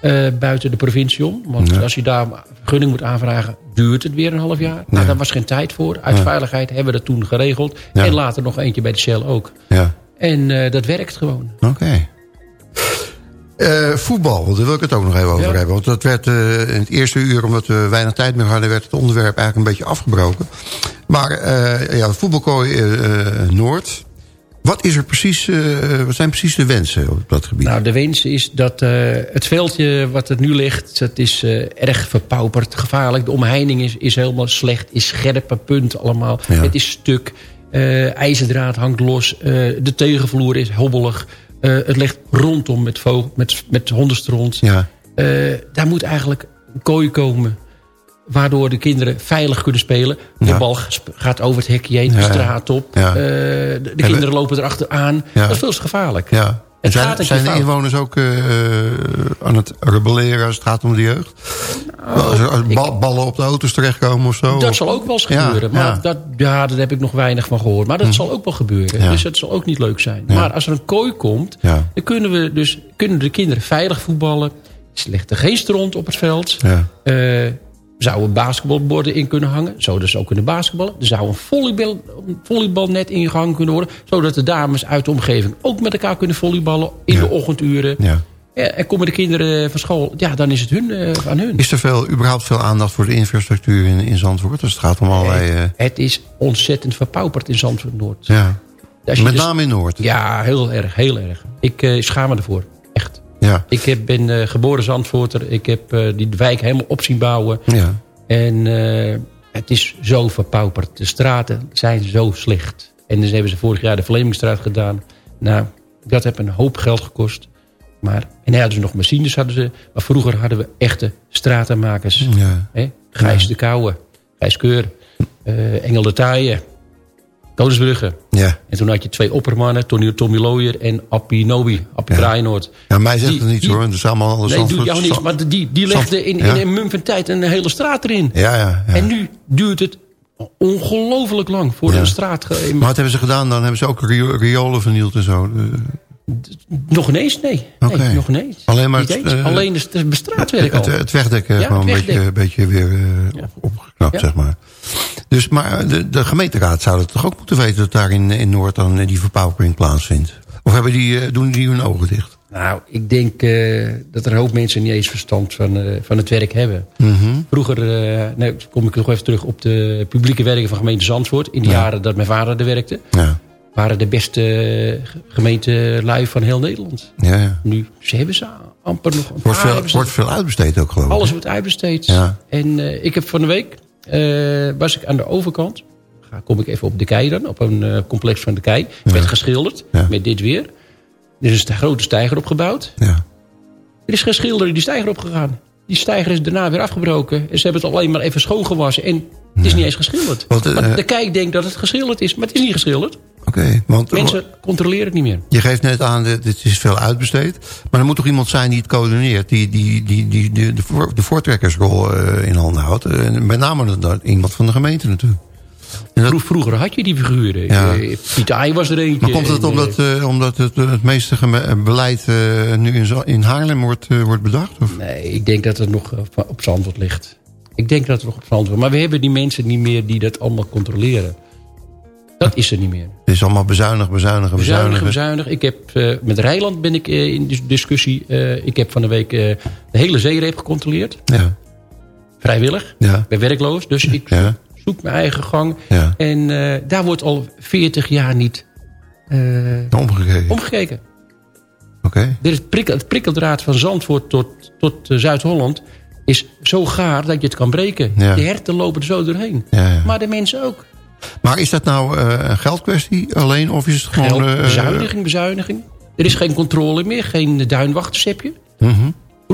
Eh, buiten de provincie om. Want Ja. als je daar vergunning moet aanvragen, duurt het weer een half jaar. Nou, daar was geen tijd voor. Uit Ja. veiligheid hebben we dat toen geregeld. En later nog eentje bij de Shell ook. Ja. En eh, dat werkt gewoon. Oké. Eh, voetbal, daar wil ik het ook nog even over hebben. Want dat werd in het eerste uur, omdat we weinig tijd meer hadden... werd het onderwerp eigenlijk een beetje afgebroken. Maar ja, voetbalkooi Noord. Wat, is er precies, eh, wat zijn precies de wensen op dat gebied? Nou, de wens is dat eh, het veldje wat er nu ligt... dat is eh, erg verpauperd, gevaarlijk. De omheining is, is helemaal slecht, is scherpe punten allemaal. Ja. Het is stuk, ijzerdraad hangt los. de tegenvloer is hobbelig. het ligt rondom met, vogel, met, met hondenstront. Ja. Daar moet eigenlijk een kooi komen... waardoor de kinderen veilig kunnen spelen. De Ja. bal gaat over het hekje heen, de Ja. straat op. Ja. Eh, de, de kinderen lopen erachteraan. Dat is veel te gevaarlijk. Ja. Het zijn gaat zijn de fout. inwoners ook eh, aan het rebelleren als het gaat om de jeugd? als er als bal- ballen op de auto's terechtkomen of zo? Dat Of- zal ook wel eens gebeuren. maar. Dat, ja, daar heb ik nog weinig van gehoord. Maar dat zal ook wel gebeuren. Dus dat zal ook niet leuk zijn. Maar als er een kooi komt... Dan kunnen, we dus, kunnen de kinderen veilig voetballen. Er ligt er geen stront op het veld. Ja. Eh, er zouden basketbalborden in kunnen hangen. Zodat ze ook kunnen basketballen. Er zou een volleybal, een volleybalnet ingehangen kunnen worden. Zodat de dames uit de omgeving ook met elkaar kunnen volleyballen. In Ja. de ochtenduren. Ja. Ja, en komen de kinderen van school. Ja, dan is het hun, eh, aan hun. Is er veel, überhaupt veel aandacht voor de infrastructuur in, in Zandvoort? Dus het gaat om allerlei... eh, Het is ontzettend verpauperd in Zandvoort Noord. ja. Met dus- name in Noord. Ja, heel erg, heel erg. Ik eh, schaam me ervoor. Ja. Ik heb, ben eh, geboren Zandvoorter. Ik heb eh, die wijk helemaal op zien bouwen. Ja. En eh, het is zo verpauperd. De straten zijn zo slecht. En dus hebben ze vorig jaar de Vlemingstraat gedaan. Nou, dat heeft een hoop geld gekost. Maar, en dan hadden ze nog machines. Hadden ze, maar vroeger hadden we echte stratenmakers. Ja. Hè? Gijs de Kouwe, Gijs Keur, Engel de Taaien. Koningsbrugge. Ja. En toen had je twee oppermannen, Tony, Tommy Looyer en Appie Nobi, Appie Ja. Ja, mij zegt Die- het niet hoor. Dat is allemaal alles Nee, doet jou niks, maar die, die legde in, in Ja. een mum van tijd een hele straat erin. Ja, ja. ja. En nu duurt het ongelooflijk lang voor Ja. een straat... Maar wat hebben ze gedaan? Dan hebben ze ook rio- riolen vernield en zo. Eh, Nog ineens, nee. Nee nog ineens. Alleen maar het, eh, Alleen de, de bestraatwerk al. Het, het wegdekken Ja, gewoon het een beetje, beetje weer eh, op- opgeknapt, Ja. zeg maar. Dus, maar de, de gemeenteraad zou het toch ook moeten weten... dat daar in, in Noord dan eh, die verpaupering plaatsvindt? Of hebben die, eh, doen die hun ogen dicht? Nou, ik denk eh, dat er een hoop mensen niet eens verstand van, eh, van het werk hebben. Mhm. Vroeger, eh nou, kom ik nog even terug op de publieke werken van gemeente Zandvoort. In de Ja. jaren dat mijn vader er werkte. Ja, Waren de beste gemeentelui van heel Nederland. ja, ja. Nu, ze hebben ze amper nog een Wordt paar veel, wordt veel uitbesteed ook, geloof ik. Alles wordt uitbesteed. Ja. En eh, ik heb van de week, eh, was ik aan de overkant. Ga, kom ik even op de kei dan, op een eh, complex van de kei. Werd geschilderd, Ja. met dit weer. Er is een grote steiger opgebouwd. Ja. Er is geen schilder die steiger opgegaan. Die steiger is daarna weer afgebroken. En ze hebben het alleen maar even schoongewassen. En het is niet eens geschilderd. Want, eh, Want de kei denkt dat het geschilderd is, maar het is niet geschilderd. Oké, want Mensen controleren het niet meer. je geeft net aan, dit dit is veel uitbesteed. Maar er moet toch iemand zijn die het coördineert... die, die, die, die, de, de voortrekkersrol eh, in handen houdt. Met name iemand van de gemeente natuurlijk. Dat- Vroeger had je die figuren. Ja. Piet was er eentje. maar komt het En, omdat, eh, eh, omdat het, eh, het meeste beleid nu in, in Haarlem wordt, wordt bedacht? Of? Nee, ik denk dat het nog op, Zandvoort ligt. Ik denk dat het nog op Zandvoort Maar we hebben die mensen niet meer die dat allemaal controleren. Dat is er niet meer. Het is allemaal bezuinigen, Bezuinigen, bezuinigen. bezuinigen. Ik heb, met Rijland ben ik in dis- discussie. Ik heb van de week de hele zeereep gecontroleerd. Ja, Vrijwillig. ja, Ik ben werkloos, dus ik ja, zoek mijn eigen gang. ja. En eh, daar wordt al 40 jaar niet eh, Omgekeken. omgekeken. Oké. Dit is het, prikkel, het prikkeldraad van Zandvoort tot, tot eh, Zuid-Holland is zo gaar dat je het kan breken. Ja. De herten lopen er zo doorheen. Ja, ja. Maar de mensen ook. Maar is dat nou een geldkwestie alleen? Of is het gewoon... Geld, bezuiniging, bezuiniging. Er is geen controle meer, geen duinwachters heb je.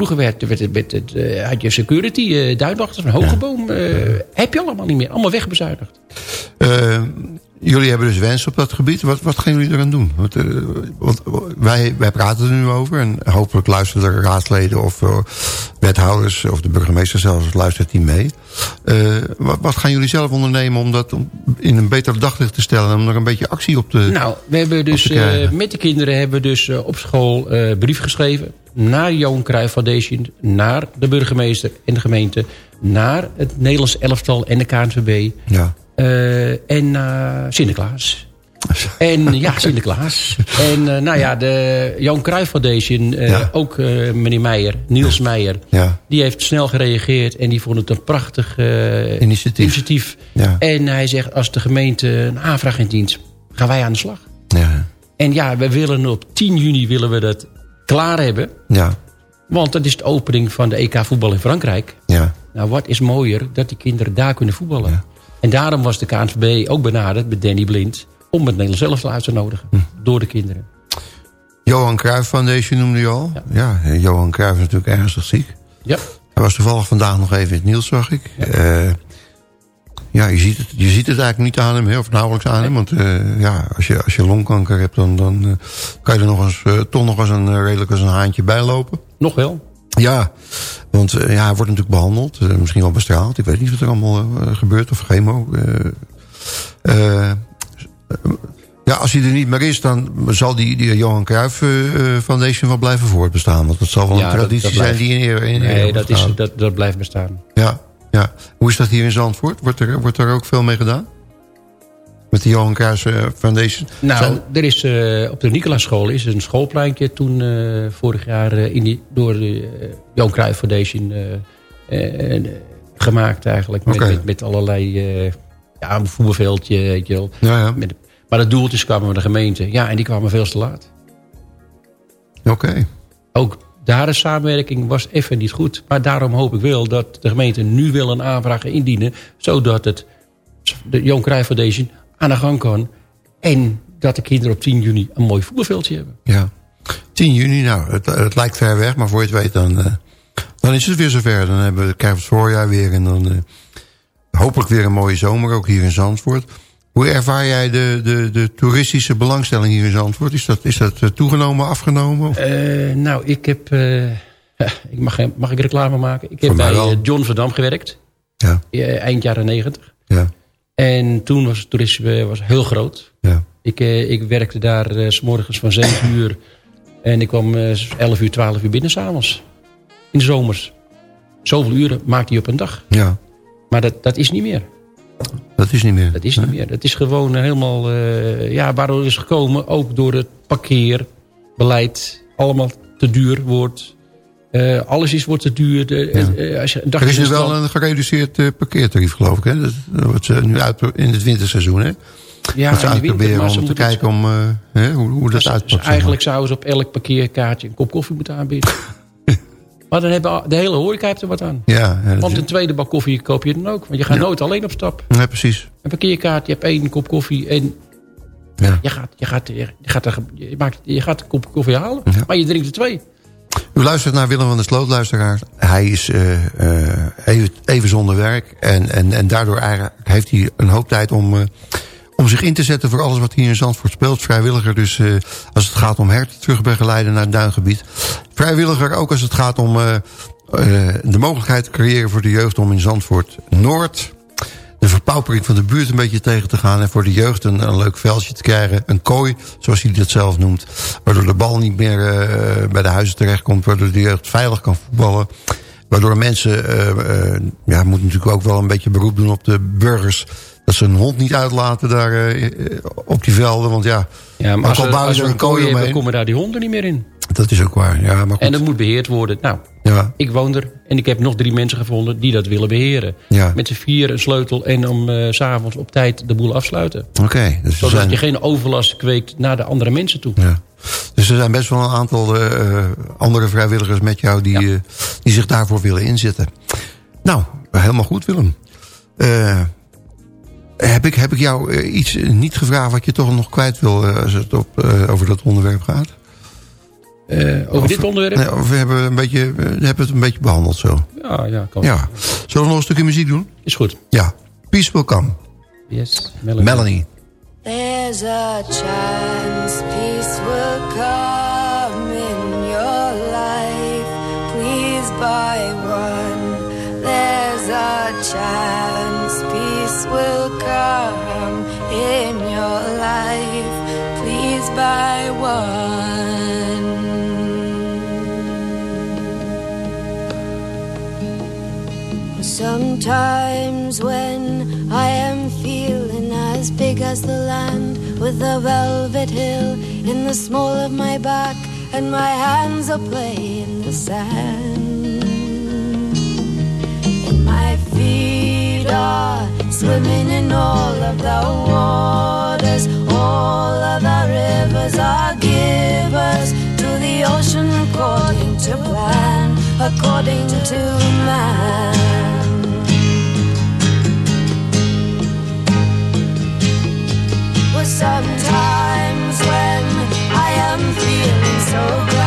Vroeger werd, werd, het- werd, het, eh, had je security, eh, duinwachters van Hogeboom. eh, heb je allemaal niet meer. Allemaal wegbezuinigd. Jullie hebben dus wensen op dat gebied. Wat, wat gaan jullie eraan doen? Want, eh, want wij, wij praten er nu over. En hopelijk luisteren de raadsleden of eh, wethouders... of de burgemeester zelfs luistert die mee. Eh, wat, wat gaan jullie zelf ondernemen om dat in een beter daglicht te stellen... en om er een beetje actie op te... Nou, we hebben dus met de kinderen hebben we dus op school brief geschreven naar Johan Cruijff Foundation, naar de burgemeester en de gemeente, naar het Nederlands elftal en de KNVB ja. Eh, en naar Sinterklaas. [laughs] En ja, Sinterklaas. En eh, nou ja, de Johan Cruijff Foundation, eh, Ja. ook eh, meneer Meijer, Niels Meijer, Ja. die heeft snel gereageerd en die vond het een prachtig eh, Initiatief. initiatief. En hij zegt, als de gemeente een aanvraag indient, gaan wij aan de slag. Ja. En ja, we willen op 10 juni willen we dat klaar hebben. Ja. Want dat is de opening van de EK voetbal in Frankrijk. Ja. Nou, wat is mooier dat die kinderen daar kunnen voetballen. En daarom was de KNVB ook benaderd met Danny Blind... om het Nederlands elftal uit te nodigen. Hm. Door de kinderen. Johan Cruijff Foundation noemde je al. Ja, eh, Johan Cruijff is natuurlijk ernstig ziek. Ja. Hij was toevallig vandaag nog even in het nieuws, zag ik. Ja, ja je, ziet het, je ziet het eigenlijk niet aan hem, hè, of nauwelijks aan hem. Want eh, ja, als je, als je longkanker hebt, dan, dan eh, kan je er nog eens, eh, toch nog eens een, eh, redelijk als een haantje bij lopen. Nog wel. Ja, want eh, ja, hij wordt natuurlijk behandeld. eh, misschien wel bestraald. Ik weet niet wat er allemaal eh, gebeurt. Of chemo. ja, als hij er niet meer is, dan zal die, die Johan Cruijff Foundation wel blijven voortbestaan. Want dat zal wel Ja, een traditie dat zijn die in eer, in Nee, dat, is, dat, dat blijft bestaan. Ja, ja. Hoe is dat hier in Zandvoort? Wordt er, wordt er ook veel mee gedaan? Met de Johan Cruijff eh, Foundation? Nou, Zijn- er is, eh, op de Nicolaaschool is er een schoolpleintje toen eh, vorig jaar in die, door de Johan Cruijff Foundation gemaakt eigenlijk. Met, met, met allerlei, ja, een voetbalveldje, weet je wel. Ja, ja. Met, maar de doeltjes kwamen van de gemeente. Ja, en die kwamen veel te laat. Oké. Ook daar de samenwerking was even niet goed. Maar daarom hoop ik wel dat de gemeente nu wil een aanvraag indienen. Zodat het, de Johan Cruijff Foundation aan de gang kan. En dat de kinderen op 10 juni een mooi voetbalveldje hebben. Ja. 10 juni, nou, het, het lijkt ver weg, maar voor je het weet, dan, eh, dan is het weer zover. Dan hebben we krijgen we het voorjaar weer en dan eh, hopelijk weer een mooie zomer, ook hier in Zandvoort. Hoe ervaar jij de, de, de toeristische belangstelling hier in Zandvoort? Is dat, is dat eh, toegenomen, afgenomen? Nou, ik heb... [laughs] ik mag, mag ik reclame maken? Ik heb bij John Verdam gewerkt. Ja. Eind jaren negentig. Ja. En toen was het toerisme was heel groot. Ja. Ik, eh, ik werkte daar eh, s morgens van 7 uur. En ik kwam eh 11 uur, 12 uur binnen s'avonds. In de zomers. Zoveel uren maakte hij op een dag. ja, Maar dat, dat is niet meer. dat is niet meer. Dat is niet meer. Dat is gewoon eh, helemaal... eh, ja, waardoor is gekomen, ook door het parkeerbeleid... allemaal te duur wordt. Eh, alles is, wordt te duur. De, eh, als je een Er is nu wel een gereduceerd eh, parkeertarief, geloof ik. Hè? Dat wordt nu uit in het winterseizoen. Hè? Ja, ze uitproberen om te kijken om, eh, hè, hoe, hoe dat Dus uitpakt. zeg maar. eigenlijk zouden ze op elk parkeerkaartje een kop koffie moeten aanbieden. [laughs] maar dan hebben de hele horeca heeft er wat aan. Ja, Want een tweede bak koffie koop je dan ook. Want je gaat nooit alleen op stap. ja, precies. Een parkeerkaart, je hebt één kop koffie en Ja. je gaat, je gaat, je gaat, er- je maakt, je gaat een kop koffie halen. Maar je drinkt er twee. U luistert naar Willem van der Sloot, luisteraars. Hij is eh, eh, even, even zonder werk. En, en, en daardoor heeft hij een hoop tijd om, eh, om zich in te zetten... voor alles wat hier in Zandvoort speelt. Vrijwilliger dus als het gaat om herten terug begeleiden naar het duingebied. Vrijwilliger ook als het gaat om de mogelijkheid te creëren voor de jeugd... om in Zandvoort Noord de verpaupering van de buurt een beetje tegen te gaan... en voor de jeugd een, een leuk veldje te krijgen. Een kooi, zoals hij dat zelf noemt. Waardoor de bal niet meer eh, bij de huizen terechtkomt. Waardoor de jeugd veilig kan voetballen. Waardoor mensen, eh, ja, moeten natuurlijk ook wel een beetje beroep doen op de burgers... dat ze een hond niet uitlaten daar op die velden. Want ja, Ja, maar als al we, als we een kooi hebben, omheen. komen daar die honden niet meer in. Dat is ook waar, ja, maar goed. En dat moet beheerd worden. Nou, ja, ik woon er en ik heb nog drie mensen gevonden die dat willen beheren. Ja. Met z'n vier een sleutel en om eh, s s'avonds op tijd de boel afsluiten. oké. dus Zodat zijn- je geen overlast kweekt naar de andere mensen toe. Ja. Dus er zijn best wel een aantal eh, eh, andere vrijwilligers met jou die, eh, die zich daarvoor willen inzetten. Nou, helemaal goed Willem. Eh, heb, ik, heb ik jou eh, iets niet gevraagd wat je toch nog kwijt wil eh, als het op, eh, over dat onderwerp gaat? Eh, over Of- dit onderwerp? Nee, of we hebben, een beetje, we hebben het een beetje behandeld zo. Ja, ja, kan. Ja. Zullen we nog een stukje muziek doen? Is goed. Ja. Peace will come. Yes, Melanie. Melanie. There's a chance peace will come in your life. Please buy one. There's a chance peace will come in your life. Please buy one. Sometimes when I am feeling as big as the land with a velvet hill in the small of my back and my hands are playing the sand. And my feet are swimming in all of the waters all of the rivers are givers to the ocean according to plan according to man sometimes when I am feeling so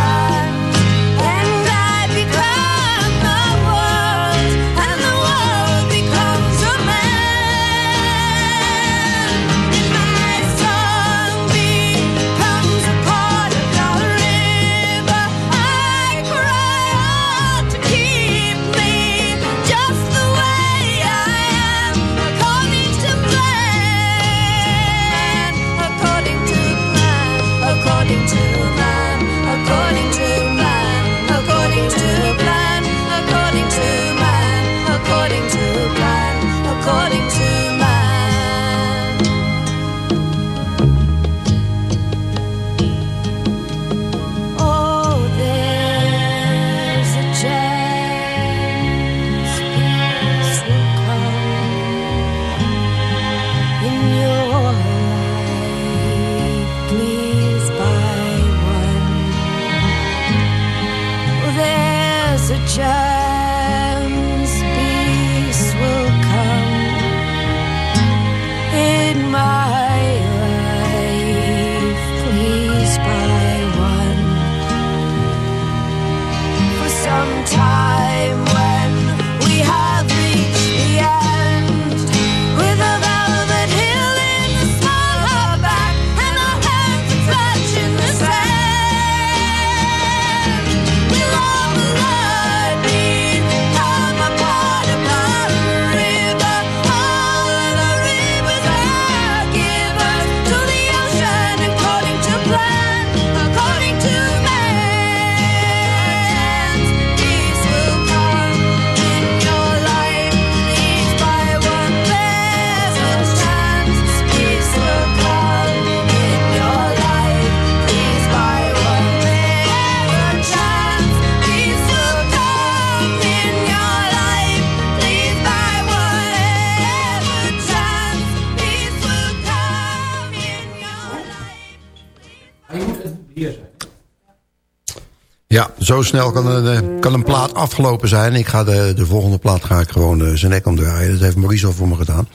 zo snel kan een, eh, kan een plaat afgelopen zijn. Ik ga de, de volgende plaat ga ik gewoon uh, zijn nek omdraaien. Dat heeft Maurice al voor me gedaan.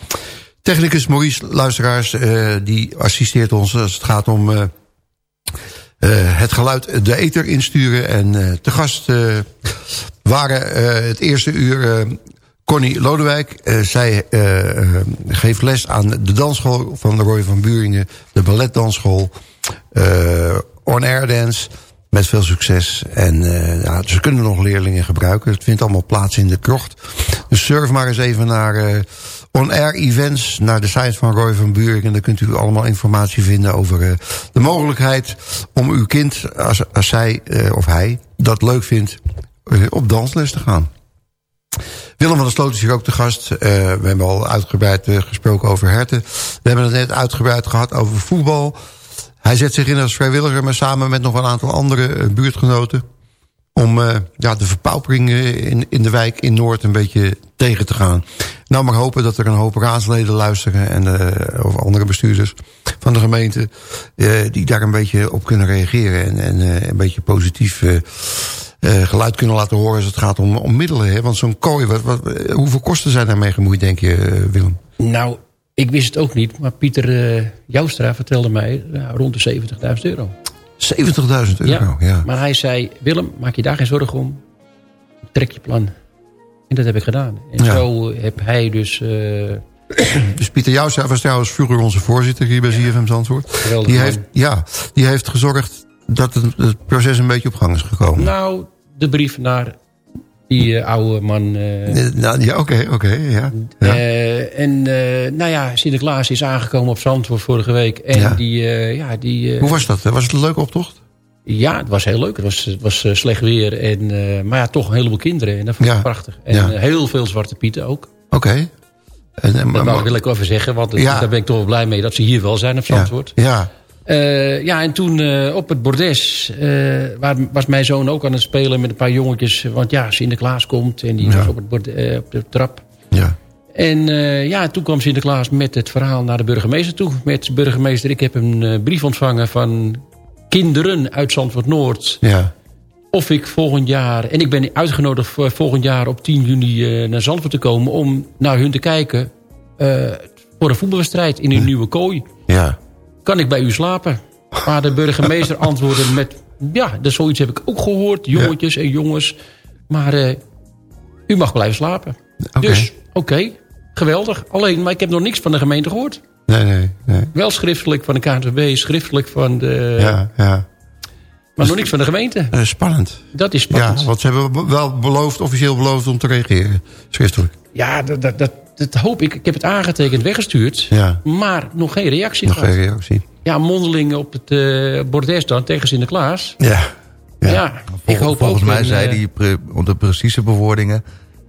Technicus Maurice, luisteraars, uh, die assisteert ons als het gaat om het geluid de ether insturen. En te gast waren het eerste uur Connie Lodewijk. zij geeft les aan de dansschool van de Roy van Buringen. De balletdansschool. On Air Dance. Met veel succes. En uh, ja, ze kunnen nog leerlingen gebruiken. Het vindt allemaal plaats in de krocht. Dus surf maar eens even naar uh, on-air events. Naar de site van Roy van Buurik. En daar kunt u allemaal informatie vinden over uh, de mogelijkheid... om uw kind, als, als zij of hij dat leuk vindt... op dansles te gaan. Willem van der Sloot is hier ook te gast. we hebben al uitgebreid gesproken over herten. We hebben het net uitgebreid gehad over voetbal... Hij zet zich in als vrijwilliger, maar samen met nog een aantal andere eh, buurtgenoten... om uh, ja, de verpaupering in, in de wijk in Noord een beetje tegen te gaan. Nou maar hopen dat er een hoop raadsleden luisteren... En, of andere bestuurders van de gemeente... Die daar een beetje op kunnen reageren... en, en een beetje positief geluid kunnen laten horen... als het gaat om, om middelen. Hè? Want zo'n kooi, wat, wat, hoeveel kosten zijn daarmee gemoeid, denk je, Willem? Nou, ik wist het ook niet, maar Pieter uh, Joustra vertelde mij uh, rond de 70.000 euro. 70.000 euro, ja, ja, Maar hij zei, Willem, maak je daar geen zorgen om. Trek je plan. En dat heb ik gedaan. En ja. zo heb hij dus... Uh, dus Pieter Joustra was trouwens vroeger onze voorzitter hier bij ZFM Zandvoort. Die heeft, ja, die heeft gezorgd dat het, het proces een beetje op gang is gekomen. Nou, de brief naar die uh, oude man. Uh, nou, ja, oké, okay, oké, okay, ja. ja. Uh, en nou ja, Sinterklaas is aangekomen op Zandvoort vorige week. En ja. die, ja, die... Hoe was dat? Was het een leuke optocht? Ja, het was heel leuk. Het was, het was slecht weer. En, maar ja, toch een heleboel kinderen. En dat vond ik prachtig. En heel veel Zwarte Pieten ook. Oké. Okay. En, dat maar, wil ik even zeggen, want daar ben ik toch wel blij mee dat ze hier wel zijn op Zandvoort. Ja. Uh, ja, en toen uh, op het bordes uh, waar, was mijn zoon ook aan het spelen met een paar jongetjes. Want ja, Sinterklaas komt en die ja. was op, het bord, op de trap. Ja. En ja, toen kwam Sinterklaas met het verhaal naar de burgemeester toe. Met burgemeester, ik heb een brief ontvangen van kinderen uit Zandvoort Noord. Ja. Of ik volgend jaar, en ik ben uitgenodigd voor volgend jaar op 10 juni naar Zandvoort te komen... om naar hun te kijken voor een voetbalwedstrijd in een nieuwe kooi. Ja kan ik bij u slapen? Maar de burgemeester [laughs] antwoordde met... ja, dat zoiets heb ik ook gehoord, jongetjes en jongens. Maar uh, u mag blijven slapen. Okay. Dus, oké, okay, geweldig. Alleen, maar ik heb nog niks van de gemeente gehoord. Nee, nee, nee. Wel schriftelijk van de KNVB, schriftelijk van de... Ja, ja. Maar dus, nog niks van de gemeente. Uh, spannend. Dat is spannend. Ja, want ze hebben wel beloofd, officieel beloofd om te reageren. Schriftelijk. Ja, dat, dat, dat, dat hoop ik. Ik heb het aangetekend weggestuurd. Ja. Maar nog geen reactie Nog gehad. geen reactie. Ja, mondeling op het uh, bordes dan tegen Sinterklaas. Ja. Ja, ja ik hoop Volgens ook mij een, zei hij pre, de precieze bewoordingen...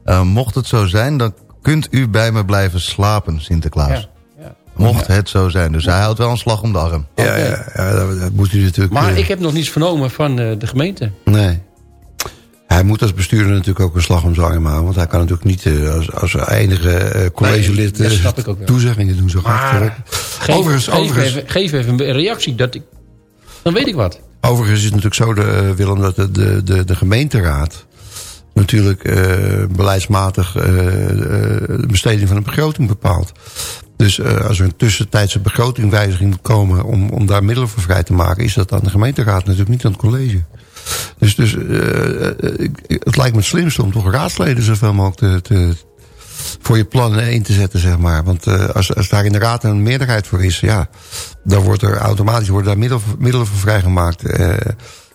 Uh, mocht het zo zijn, dan kunt u bij me blijven slapen, Sinterklaas. Ja, ja. Mocht het zo zijn. Dus hij houdt wel een slag om de arm. Ja, okay. ja, ja dat, dat, moet u natuurlijk... Maar ik heb nog niets vernomen van de gemeente. Nee. Hij moet als bestuurder natuurlijk ook een slag om zijn arm houden. Want hij kan natuurlijk niet uh, als, als enige uh, collegelid nee, uh, toezeggingen doen. Zo maar, geef, overigens, geef, overigens, even, geef even een reactie. Dat ik, dan weet ik wat. Overigens is het natuurlijk zo, de, Willem, dat de, de, de, de gemeenteraad... natuurlijk beleidsmatig de besteding van een begroting bepaalt. Dus als er een tussentijdse begrotingwijziging moet komen... Om, om daar middelen voor vrij te maken... is dat aan de gemeenteraad natuurlijk niet aan het college. Dus, dus uh, het lijkt me het slimste om toch raadsleden zoveel mogelijk te, te, voor je plannen in te zetten, zeg maar. Want uh, als, als daar in de raad een meerderheid voor is, ja, dan wordt er automatisch worden daar middel, middelen voor vrijgemaakt. Uh,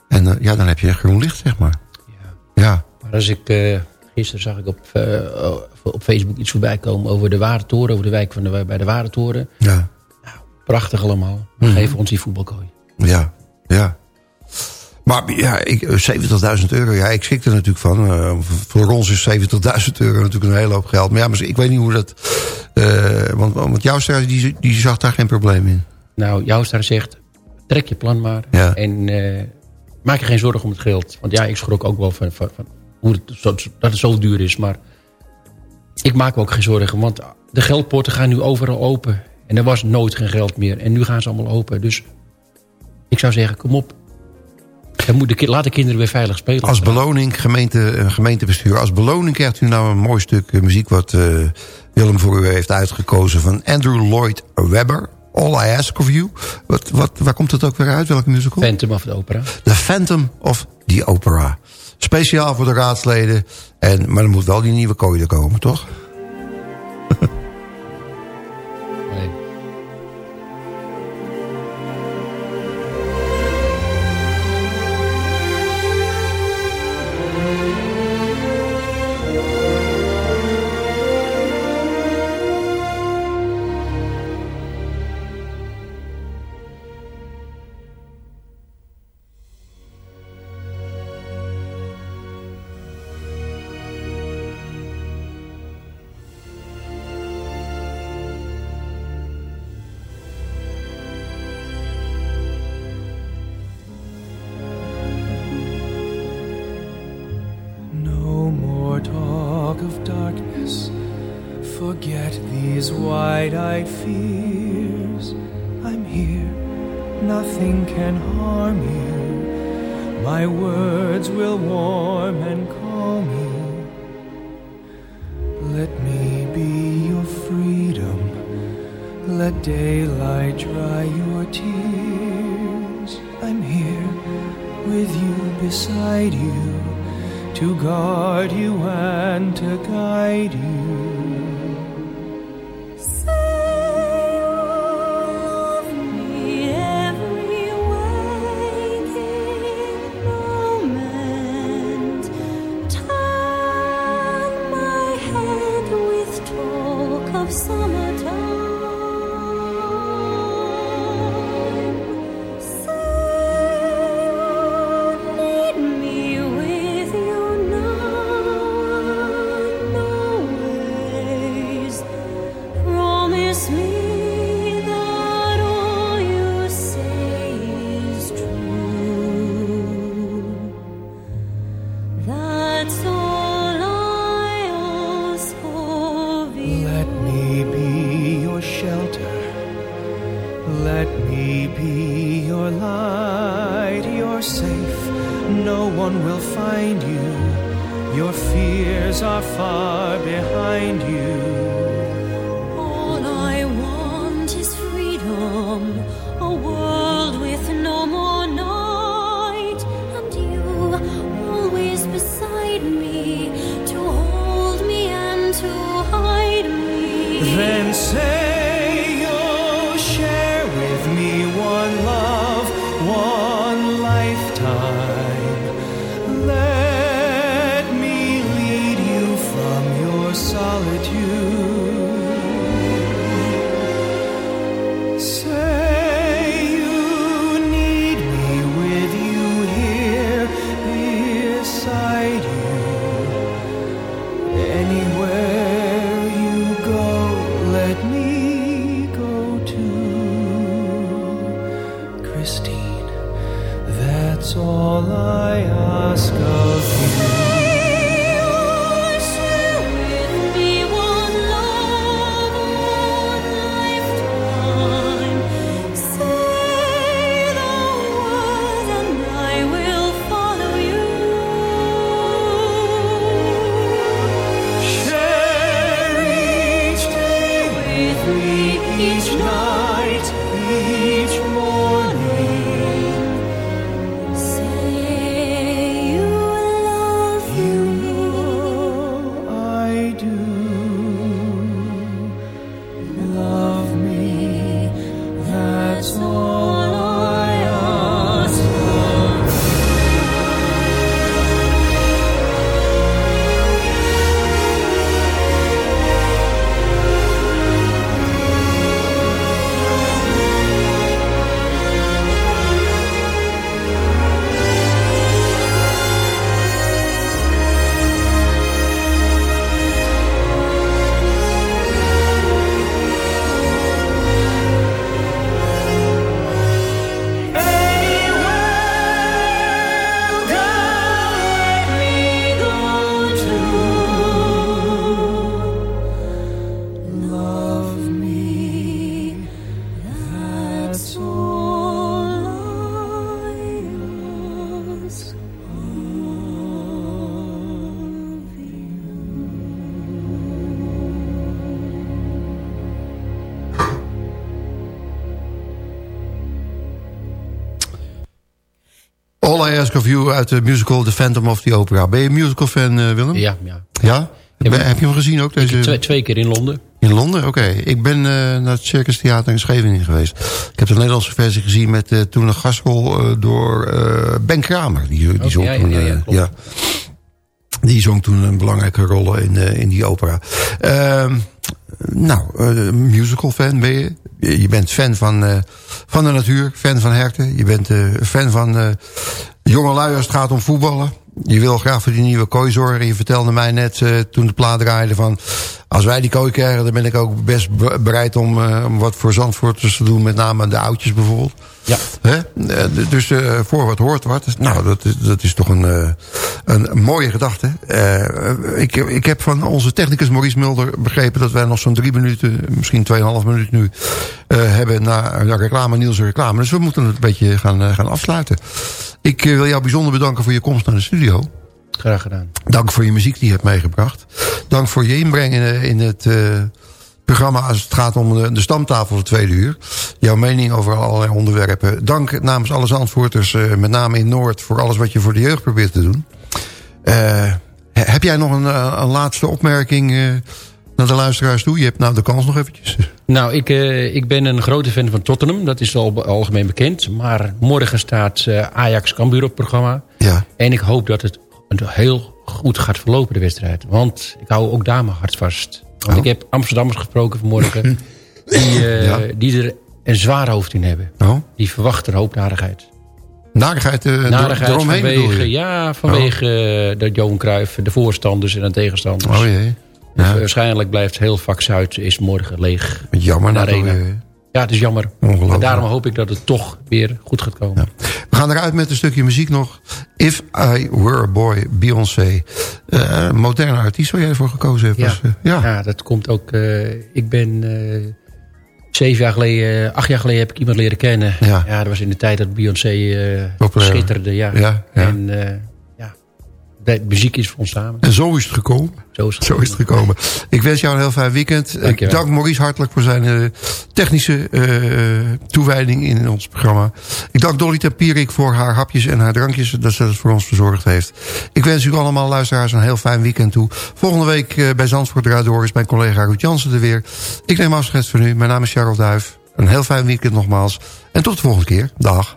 en ja, dan heb je groen licht, zeg maar. Ja. ja. Maar als ik, gisteren zag ik op, op Facebook iets voorbij komen over de Warentoren, over de wijk van de, bij de Warentoren. Ja. Nou, prachtig allemaal. Mm -hmm. Geef ons die voetbalkooi. Ja, ja. Maar ja, 70.000 euro, ja, ik schrik er natuurlijk van. Uh, voor ons is 70.000 euro natuurlijk een hele hoop geld. Maar ja, maar ik weet niet hoe dat... Uh, want, want Joustra, die, die zag daar geen probleem in. Nou, Joustra zegt, trek je plan maar. Ja. En uh, maak je geen zorgen om het geld. Want ja, ik schrok ook wel van, van, van hoe het, zo, dat het zo duur is. Maar ik maak me ook geen zorgen. Want de geldpoorten gaan nu overal open. En er was nooit geen geld meer. En nu gaan ze allemaal open. Dus ik zou zeggen, kom op dan moet de, laat de kinderen weer veilig spelen. Als beloning, gemeente, eh, gemeentebestuur, als beloning krijgt u nou een mooi stuk eh, muziek... wat eh, Willem voor u heeft uitgekozen van Andrew Lloyd Webber. All I Ask of You. Wat, wat, waar komt het ook weer uit? Welke musical? Phantom of the Opera. The Phantom of the Opera. Speciaal voor de raadsleden. En, maar er moet wel die nieuwe kooi komen, toch? [laughs] guide you. Christine. That's all I ask of you. Uit de musical The Phantom of the Opera. Ben je een musical fan, eh, Willem? Ja, ja. Ja? Heb, heb je hem gezien ook? Deze... Twee, twee keer in Londen. In Londen? Oké. Ik ben eh, naar het Circus Theater in Scheveningen geweest. Ik heb de Nederlandse versie gezien met eh, toen een gastrol door Ben Kramer. Die, die Oh, zong ja, toen, ja, ja. Die zong toen een belangrijke rol in, in die opera. Ehm, nou, musical fan ben je. Je bent fan van, van de natuur, fan van herten. Je bent fan van eh jonge lui als het gaat om voetballen. Je wil graag voor die nieuwe kooi zorgen. Je vertelde mij net eh, toen de plaat draaide van... als wij die kooi krijgen, dan ben ik ook best be- bereid om, eh, om wat voor Zandvoorters te doen. Met name de oudjes bijvoorbeeld. Ja. Hè? Eh, Dus voor wat hoort wat. Nou, dat is, dat is toch een, een mooie gedachte. Ik, ik heb van onze technicus Maurice Mulder begrepen... dat wij nog zo'n drie minuten, misschien tweeënhalf minuut nu... hebben naar, naar reclame, Niels reclame. Dus we moeten het een beetje gaan, gaan afsluiten. Ik eh, wil jou bijzonder bedanken voor je komst naar de studio. Graag gedaan. Dank voor je muziek die je hebt meegebracht. Dank voor je inbreng in, eh, het eh, programma als het gaat om de, de stamtafel het tweede uur. Jouw mening over allerlei onderwerpen. Dank namens alle Zandvoorters, eh, met name in Noord... voor alles wat je voor de jeugd probeert te doen. He- heb jij nog een, een laatste opmerking naar de luisteraars toe? Je hebt nou de kans nog eventjes. Nou, ik, eh, ik ben een grote fan van Tottenham. Dat is al algemeen bekend. Maar morgen staat eh, Ajax Cambuur op het programma. Ja. En ik hoop dat het heel goed gaat verlopen, de wedstrijd. Want ik hou ook daar mijn hart vast. Want Oh. ik heb Amsterdammers gesproken vanmorgen... [laughs] die, eh, Ja. die er een zwaar hoofd in hebben. Oh. Die verwachten een hoop narigheid. Narigheid, Narigheid eromheen bedoel vanwege, je? ja, vanwege eh, dat Johan Cruijff de voorstanders en de tegenstanders. Oh jee. Dus Ja. waarschijnlijk blijft heel vak Zuid is morgen leeg. Jammer De weer. Ja, het is jammer. Ongelooflijk. Maar daarom hoop ik dat het toch weer goed gaat komen. We gaan eruit met een stukje muziek nog. If I Were a Boy, Beyoncé. Eh, moderne artiest waar jij voor gekozen hebt. Ja. Dus, eh, ja. Ja, dat komt ook... eh, ik ben zeven jaar geleden, acht jaar geleden heb ik iemand leren kennen. Ja. dat was in de tijd dat Beyoncé schitterde. Ja. En ja, de muziek is voor ons samen. En zo is het gekomen. Zo is het Zo is het gekomen. Ik wens jou een heel fijn weekend. Dank Ik je wel. dank Maurice hartelijk voor zijn eh, technische eh, toewijding in ons programma. Ik dank Dolly Tempierik voor haar hapjes en haar drankjes. Dat ze het voor ons verzorgd heeft. Ik wens u allemaal luisteraars een heel fijn weekend toe. Volgende week eh, bij Zandvoort Door is mijn collega Ruud Jansen er weer. Ik neem afscheid van u. Mijn naam is Charles Duif. Een heel fijn weekend nogmaals. En tot de volgende keer. Dag.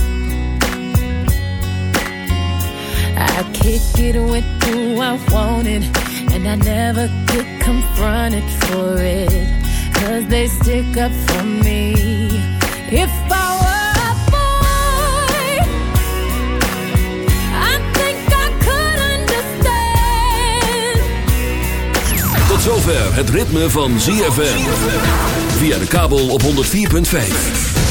I kick it with who I wanted, and I never get confronted for it. Cause they stick up for me. If I were think. Tot zover het ritme van ZFM. Via de kabel op 104.5.